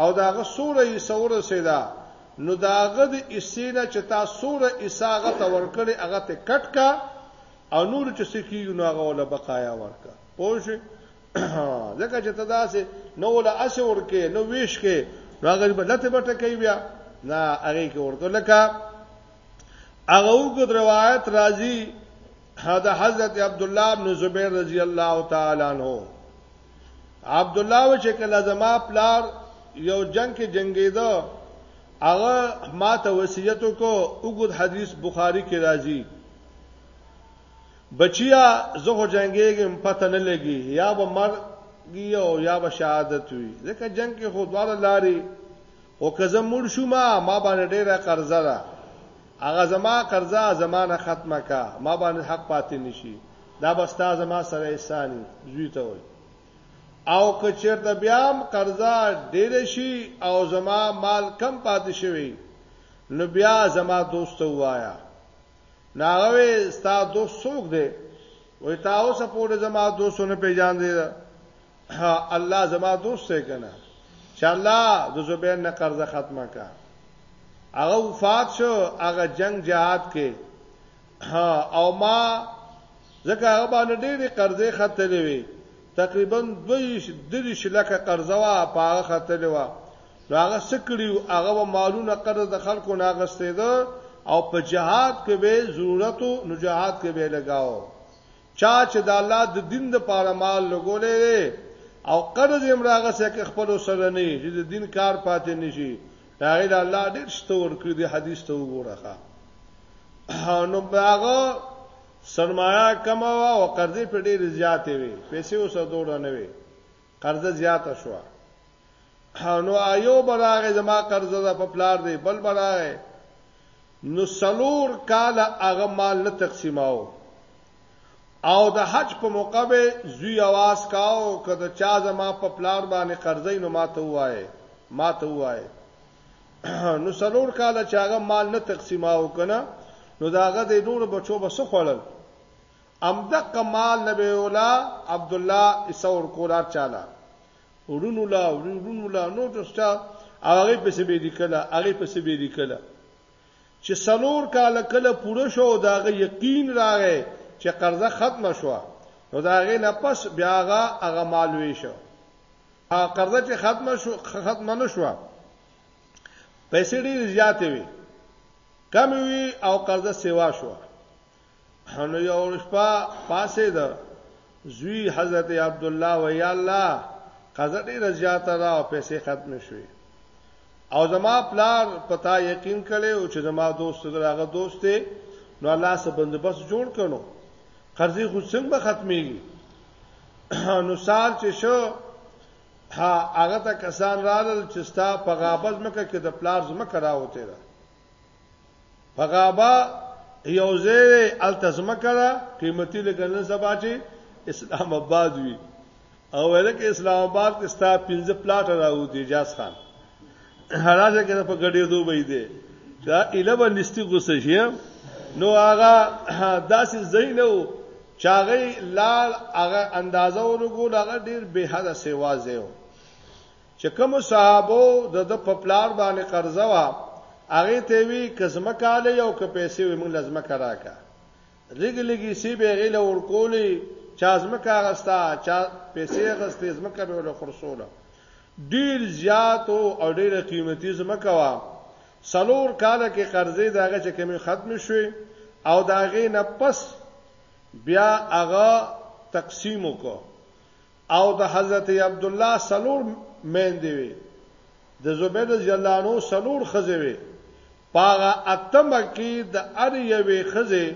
[SPEAKER 1] او د هغه سوره حصه ورسېده نو د هغه د حصې نه چې تا سوره حصه هغه ته ورکړې هغه ته کټ کا او نور چې څه کېږي نو هغه وله بقایا ورکه پوه شئ ځکه چې ته داسې نو وله اسې ورکې نو ویش کې نو هغه به لته بټه کوي بیا نه هغه کې ورته لکه هغه وګد روایت راځي هدا حضرت عبد الله بن زبیر رضی الله تعالی عنہ عبد الله و چې کله زما پلار یو جنگ کې جنگیدو هغه ما ته وصیت وکړو وګد حدیث بخاری کې راځي بچیا زه هو جنگیږم پته نه لګي یا به مرګ او یا به شهادت وي ځکه جنگ کې خو دواړه لاري خو که زه مړ شوم ما باندې ډېره قرضه ده، هغه زما قرضه زما نه ختمه که، ما باندې حق پاتې نه شي، دا به ستا زما سره احسان وي، زوی ته وایي، او که چېرته بیا هم قرضه ډېره شي او زما مال کم پاتې شوی، نو بیا زما دوست ته ووایه. نو هغه وایي، ستا دوست څوک دی؟ وایي، تا اوسه پورې زما دوست ونه پېژاندی. الله زما دوست یې کنه چې الله د زبیر نه قرض ختمه کا هغه وفات شو هغه جنگ جهاد کې او ما ځکه هغه باندې ډېری قرضې ختلې وي تقریبا 23 لک قرضه وا پاغه ختلې وا هغه سکړیو هغه مالونه قرض د خلکو ناغستې ده او په جهاد کې به ضرورت او نجاحات کې به لگاو چا چې د الله د دین لپاره مال لګولې دی او قرض یې مراغه سې کې خپل سره نه چې د دین کار پاتې نشي هغه د الله ډېر شته ورکړي دی حدیث ته وګوره نو هغه سرمایا کما او قرضې په ډېر زیاتې وي پیسې اوسه دوړ نه وي قرضه زیاته شو نو ایو براغه زما قرضه ده په پلار دی بل براغه نو سلور کال هغه مال نه تقسیماو او د حج په موقع به زوی आवाज کاو کده چا زما په پلار باندې قرضې نو ماته وای ماته وای نو سلور کال چې هغه مال نه تقسیماو کنه نو داغه د نور بچو بس خړل همدقه مال نه به ولا عبدالله عیسی ورکول هر چا له وړونو له وړونو له نو جستا هغه پسې به لیکله هغه پسې به لیکله چې سلور کال کله پوره شو داغه یقین راغی چې قرضه ختم شو نو داغه نه پس بیا هغه هغه مال وی شو هغه قرضه چې ختم شو ختم نه شو پیسې ډېر زیاتې وي کم وي او قرضه سیوا شو نو یو شپه پاسه ده زوی حضرت عبد الله ویا الله قضا ډیر زیاته ده او پیسې ختم شوي او زما پلار پتا یقین کړي او چې زما دوست دغه دوست دی نو الله سره بندوبست جوړ کړو قرضې خو څنګه ختميږي نو سال چې شو ها هغه ته کسان رالل چې ستا په غابز مکه کې د پلار زمکه راوته ده په غابا یو ځای التزمه کړه قیمتي لکه نن سبا چې اسلام آباد وی او ولکه اسلام آباد کې ستا 15 پلاټ راو دی جاز خان هراځه کې په ګډې دوبې دی دا اله باندې غوسه شي نو هغه داسې زینو چاغې لال هغه اندازه ورګو هغه ډیر به حد سیوا زیو چې کوم صحابو د د په پلار باندې قرضه وا هغه ته وی کزمه کاله یو ک پیسې وی موږ لازمه کرا کا لګ لګي سی به غیله ورکولې چا زمکه غستا چا پیسې غستې زمکه به له خرصوله ډیر زیات او ډیر قیمتي زمکه وا سلور کال کې قرضې داغه چې کمی ختم شوي او داغه نه پس بیا هغه تقسیم وکړو او د حضرت عبد الله سلور میندې وي د زبیر جلانو سلور خزه وي پاغه اتمه کې د ار یوې خزه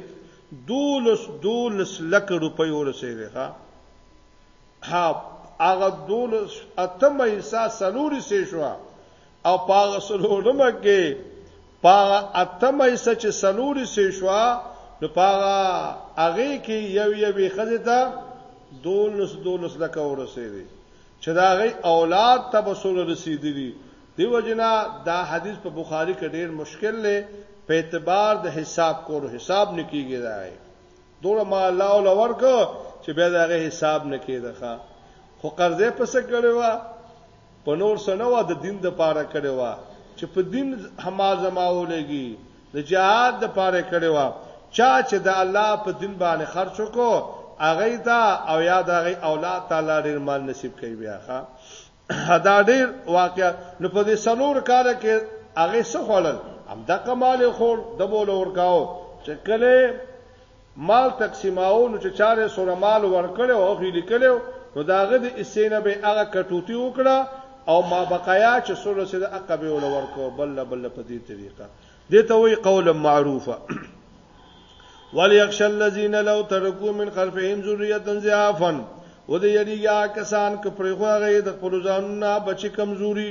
[SPEAKER 1] دولس دولس لک روپۍ ورسېږي ها ها هغه دولس اتمه حصہ سلوري سي شو او پاغه سلورمه کې پاغه اتمه یې چې سلوري سي شو نو پاغه هغه کې یو یوې خزه ته دولس دولس لکه ورسېږي چې دا غي اولاد ته بسول رسیدلی دیو جنا دا حدیث په بخاری کې ډیر مشکل لې په اعتبار د حساب کولو حساب نکیږي دا غي دوله ما الله ول ورکو چې بیا دا غي حساب نکیږي خو قرضې پس کړو په نور څه نه وه د دین د پاره کړې وه چې په دین هما زما ولګي د جهاد د پاره کړې وه چا چې د الله په دین باندې خرچ کو اغه دا او یا دا غي اولاد تعالی ډیر مال نصیب کوي بیا ښا دا ډیر واقعا نو په دې سلور کال کې اغه څه خړل هم د کمال خور د بول ورکاو چې کله مال تقسیماولو چې چا دې سره مال ورکړی او هغه لیکلی و نو د هغه د حصې نه به هغه کټوتي وکړه او ما بقایا چې سره سره د حق به ول ورکو بل بل په دې طریقه دې ته وی قول معروفه وليخشى الذين لو تركوا من خلفهم ذريه ضعافا و دې یریږي کسان ک پرې خوغه د خپل ځانونه بچی کمزوري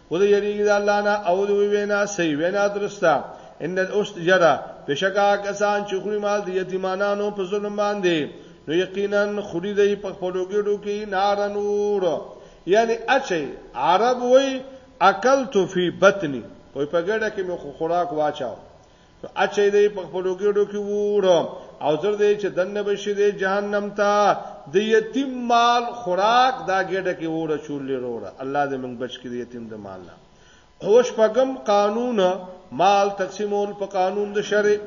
[SPEAKER 1] خو د یریږي د الله نه او دوی وینا صحیح وینا درسته ان اوس جرا بشکا کسان چې خوري مال د یتیمانو په ظلم باندې نو یقینا خوري دی په خپلو ګډو کې نار نور یعنی اچي عرب وای اکلت فی بطنی وای په ګډه کې مې خوراک واچاو اچي دی په خپل ګډو کې وور او زر دی چې دنه بشي دی جهنم ته د یتیم مال خوراک دا ګډه کې وور چولې وروره الله دې موږ بچ کړي یتیم د مال نه اوش پغم قانون مال تقسیمول په قانون د شرع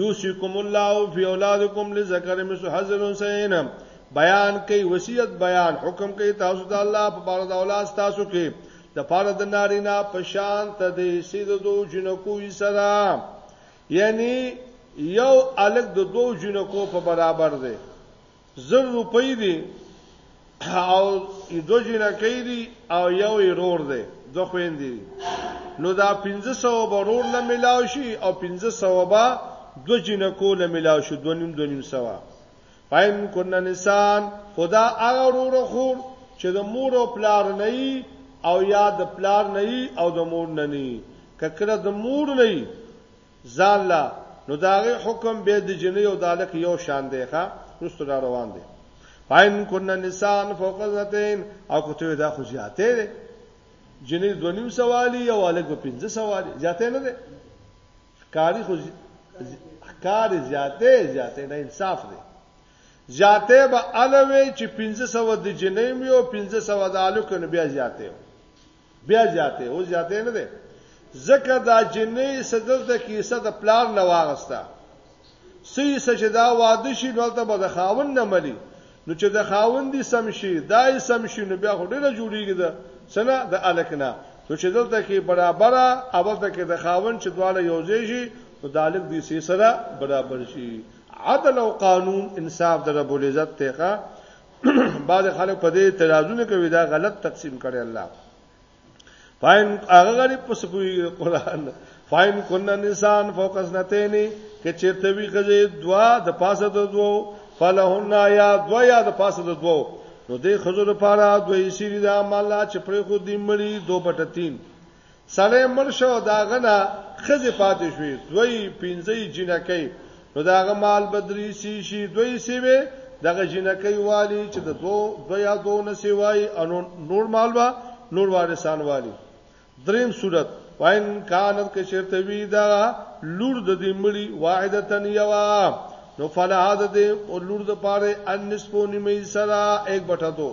[SPEAKER 1] یوسیکم الله فی اولادکم لذکر مثل حظ الانثیین بیان کوي وصیت بیان حکم کوي تاسو ته الله په بار د اولاد تاسو کې د پاره د نارینا په شان ته د سید دو جنکو سره یعنی یو الګ د دو جنکو په برابر دی زر روپۍ دی او دو جنکې دي او یو یې رور دی دو خويندې دي نو دا 1500 به رور له ملاو شي او 1500 به دو جنکو له ملاو شي دو نیم دو نیم سوا پاین کون نسان خدا هغه رور خور چې د مور او پلار نه او یا د پلار نه او د مور نه نه ککره د مور نه ځان له نو د هغې حکم بیا د جنۍ او د هلک یو شان دی ښه وروسته را روان دی فاین کن نسان فوق ذاتین او کته دا خو زیاته ده جنې دونیم سوالی او الګ په پنځه سوالی زیاته نه ده کاری خو کار زیاته زیاته نه انصاف ده زیاته به الوی چې 1500 د جنې میو 1500 د الکو نه بیا زیاته بیا زیاته او زیاته نه ده زکه دا جنې صدر ته کیسه د پلان نه واغسته سې سجدا واده شي نو ته به د خاون نه ملي نو چې د خاون دي سم شي دای سم شي نو بیا هډه جوړیږي دا سنا د الکنا نو چې دلته کې برابر اول ته کې د خاون چې دواړه یوځې شي نو د الک دي سې سره برابر شي عدل او قانون انصاف د رب العزت ته بعض خلک په دې اعتراضونه کوي دا غلط تقسیم کړي الله فاین هغه غریب په سپوی قران فاین کن نسان فوکس نتین کې چیرته وی غزه دوا د پاسه د دوو فلهن یا دوا یا د پاسه د دوو نو دې خزو لپاره دوی سری د عمل چې پر خو دې مړي 2/3 سړی مړ شو او د هغه نه ښځې پاتې شوې، دوی پنځه یې جینکۍ، نو د هغه مال به درې حصې شي، دوه حصې به دغه جینکۍ والي چې د دوو دوه یا دوو نه سوا یې او نور مال به نور وارثان والي. دریم صورت، وان کانت که چېرته وي دغه لور د دې مړي واحدة یوه، نو فلها د دې لور دپاره النصف نیمه حصه ده، ایک بټه دو،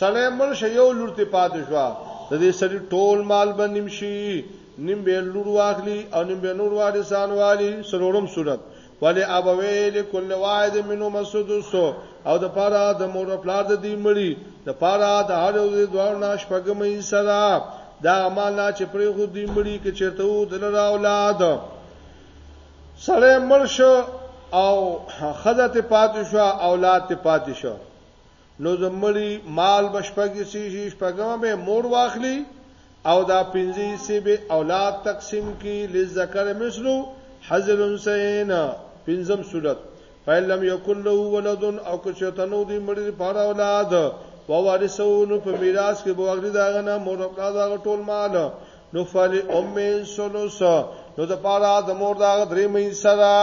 [SPEAKER 1] سړی مړ شي یو لور ته پاتې شو د دې سړي ټول مال به نیم شي نیم به لور واخلي او نیم به نور وارثان والی سرورم صورت ولی ابویل کل واحد منو مسدسو او د پاره د مور پلار د دې مړي د پاره د هر یو دوه ناش پګمې سره دا امانه چې پرې خو دې مړي کې چرته و د لور اولاد سړی مړ شو او خزه ته پاتې شو اولاد ته پاتې شو نو د مړي مال به شپږ حصې شي، شپږمه به مور واخلي او دا پنځه حصې به اولاد تقسیم کړي، للذکر مثل حظ الانثیین، پنځم صورت، فإن لم یکن له ولد او که چېرته نه وو دې مړي لپاره اولاد، وورثه نو په میراث کې به واخلي د هغه نه مور او پلار د هغه ټول مال، نو فلأمه الثلث نو دپاره د مور د هغه درېیمه حصه ده.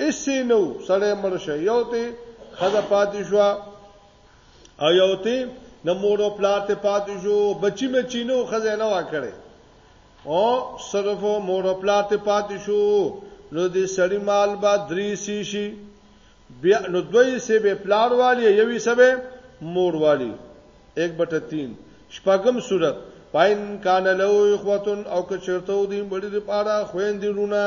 [SPEAKER 1] هیڅ یې نه و، سړی مړ شو، یو ته ښځه پاتې شوه او یو ته د مور او پلار ته پاتې شو، بچی مچی نه و، ښځه نه وه کړې او صرف مور او پلار ته پاتې شو، نو د سړي مال به درې حصې شي، بیا نو دوه حصې به پلار والي یو حصه به مور والي، ایک بټه تین. شپږم سورت فإن کان له اخوة او که چېرته ودی مړي دپاره خویندې، وروڼه.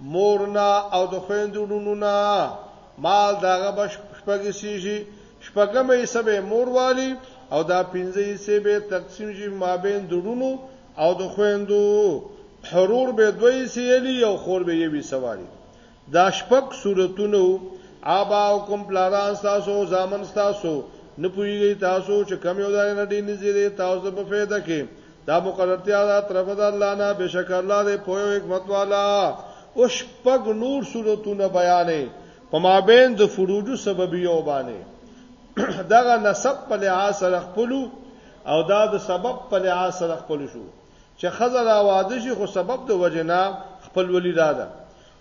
[SPEAKER 1] مور نه او د خویندو ړونو نه مال داغه به شپږ حصې شي شپږمه حصه به مور والی او دا پنځه حصې به تقسیم شي مابین د ړونو او د خویندو حرور به دوی حصې الی او خور به یوي سوالي دا شپږ صورتونو آبا او کوم پلاران تاسو زامن تاسو نه پویږي تاسو چې کم یو ځای نه دی نږدې تاسو په فایده کې دا مقررتیا دا طرف د الله نه بشک الله دې په یو حکمت والا او شپږ نور صورتونه بیانې په مابین د فروجو سببیو باندې دغه نسب په لحاظ سره خپل او دا د سبب په لحاظ سره خپل شو چې خزر اواده شي خو سبب د وجنا خپل ولی دا ده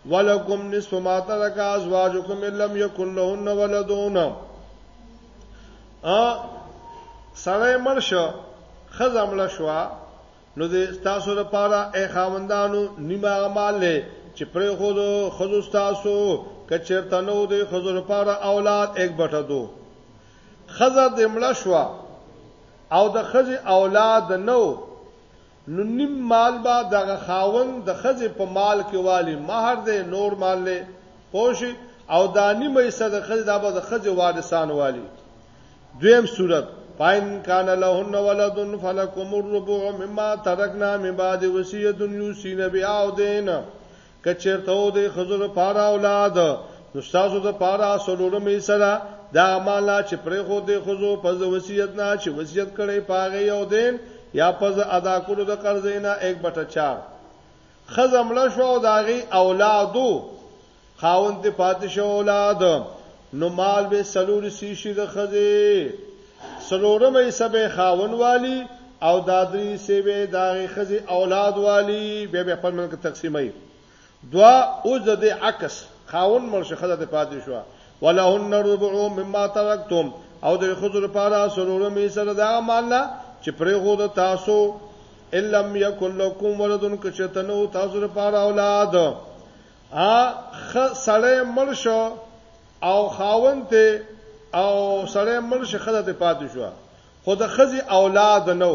[SPEAKER 1] ولکم نصف ما ترک ازواجکم ان لم یکن لهن ولدون ا سړی مرشه خزمل شو نو د تاسو لپاره ای خاوندانو نیمه مال له چې پرې خو د خزو تاسو کچرته نو د خزو لپاره اولاد یک بټه دو خزه د مړه شو او د خزه اولاد نو نو نیم مال به دغه خاوند د ښځې په مال کې والي، مهر دی، نور مال دی، پوه شوې، او دا نیمه حصه د ښځې دا به د ښځې وارثان والي. دویم صورت، فإن کان لهن ولد فلکم الربع مما ترکنا من بعد وصیة یوصین بها او دین، که چېرته و دې ښځو لپاره اولاد، نو ستاسو لپاره څلورمه حصه ده د هغه مال نه چې پرېښود دې ښځو پس د وصیت نه چې وصیت کړی په هغې او دین یا پس د ادا کولو د قرضې نه ایک بټه چار. ښځه مړه شوه او د هغې اولاد و، خاوند ته پاتې شو اولاد، نو مال به څلور حصې شي د ښځې. څلورمه حصه به خاون والی او دا درې حصې به د هغې ښځې اولاد والی بیا به خپل ملک تقسیموي دوا اوس د دې عکس خاون مړ شو ښځه د پاتې شوه ولهن ربع مما ترکتم او د خود لپاره سرور می سره دا مالنا چې پرې غو د تاسو الا یکل لكم ولدن کشتنو تاسو لپاره اولاد ا خ سړی مړ شو او خاوند ته او سړی مړ شي خزه ته پاتې شو خو د خزي اولاد نو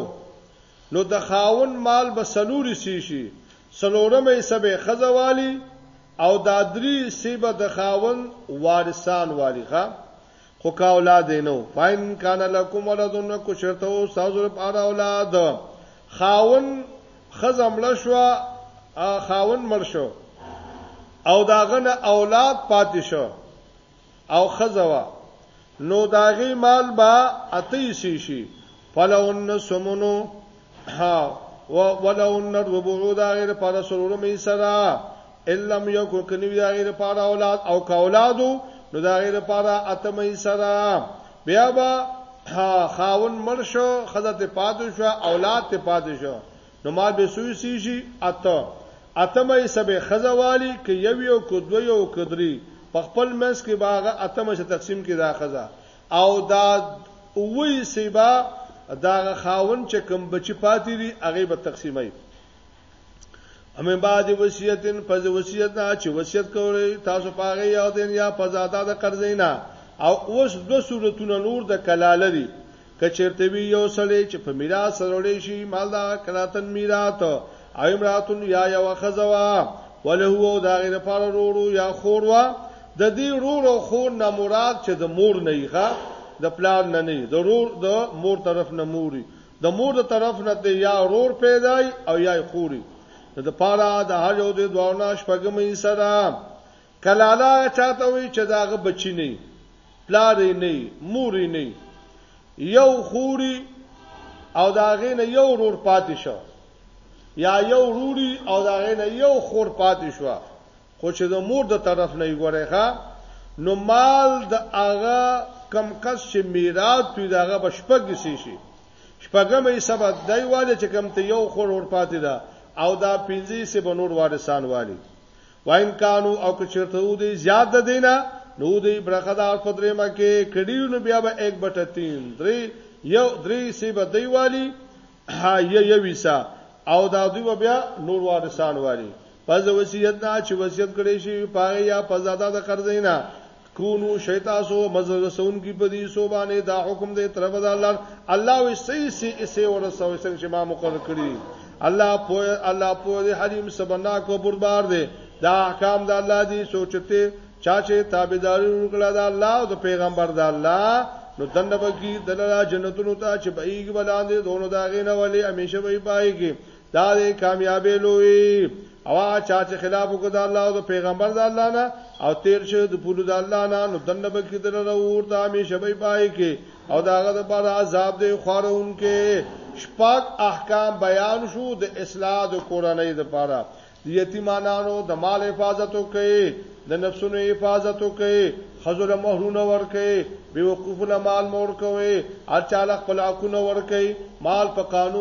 [SPEAKER 1] نو د خاون مال به سلوري سي شي سلورمې سبه خزه والی او دا دري سیبه د خاون وارثان والی ښا خو کا اولاد نو فاین کان لکم ولذن کو شرطو سازر پر اولاد خاون ښځه مړه شوه، خاوند مړ شو او د هغه نه اولاد پاتې شو او ښځه وه، نو د هغې مال به اته حصې شي، فلهن ثمن ولهن الربع، د هغې لپاره څلورمه حصه ده، ان لم یکو کنی دا غیر پاره اولاد او کا اولادو نو دا غیر پاره اتمه سره بیا با خاون مرشو خزه ته پاتې شو اولاد ته پاتې شو نو مال به سوی سی شي اته اتمه سبه خزه والی ک یو یو کو دو یو کو دری په خپل منس کې باغه اتمه څخه تقسیم کې دا خزه او دا وې سیبا دا خاون چې کم بچی پاتې دي هغه به تقسیمای امه بعد وصیتن پس وصیت نه چې وصیت کوي تاسو پاغه یو دین یا پزاده د قرضینا او اوس دو صورتونه نور د کلاله دي کچرته وی یو سړی چې په میراث سره وړي شي مال دا کراتن میراث او امراتن یا یو خزوا وله هو دا غیر پر وروړو یا خوروا د دې وروړو خور نه مراد چې د مور نه یغه د پلان نه نه د رور د مور طرف نه موري د مور د طرف نه ته یا رور پیدای او یا خوري نو د پاره د هر یو د دوه نه شپږمې حصہ ده کلاله چاته وي چې داغه بچی نه پلار نه مور نه یو خوري او داغه نه یو رور پاتې شو یا یو روري او داغه نه یو خور پاتې شو خو چې د مور د طرف نه یې ګورئ ښه نو مال د هغه کم کس چې میرات وي د هغه به شپږ حصې شي شپږم حصه به دی والي چې کم ته یو خور ور پاتې ده او دا پنځه حصې به نور وارثان والي وایم کانو او که چرته و دی زیاد ده دینا نو دی برخه د اړخ درې ما کې کډیو نو بیا به 1 بټه 3 درې یو درې حصې به دی والي ها یه یویسا او دا دوی به بیا نور وارثان واري پس وصیت نه چې وصیت کړي شي پاره یا پزاده د قرضینا کونو شیتاسو مزر رسون کی پدی سو باندې دا حکم دې طرف د الله الله وی سي سي اسه ورسو څنګه چې ما مقرر کړی الله په الله په حلیم سبنا کو بردبار دې دا احکام د الله دی سوچته چا چې تابعداري وکړه د الله او د پیغمبر د الله نو دنه بکی دلاله جنتونو ته چې بهیږي بلاندې دونو دا غینه ولی همیشه وي پایږي دا د کامیابی لوی او چا چې خلاف وکړ د الله او د پیغمبر د الله نه او تیر شه د پولو د الله نه نو دنه بکی دلاله ورته همیشه وي پایږي او داغه د بار عذاب دی خورونکې شپږ احکام بیان شو د اصلاح د کورنۍ لپاره د یتیمانانو د مال حفاظت وکړئ، د نفسونو حفاظت وکړئ، ښځو له مهرونه ورکړئ، بې وقوفو له مال مه ورکوئ، هر چا له خپل حقونه ورکړئ، مال په قانون.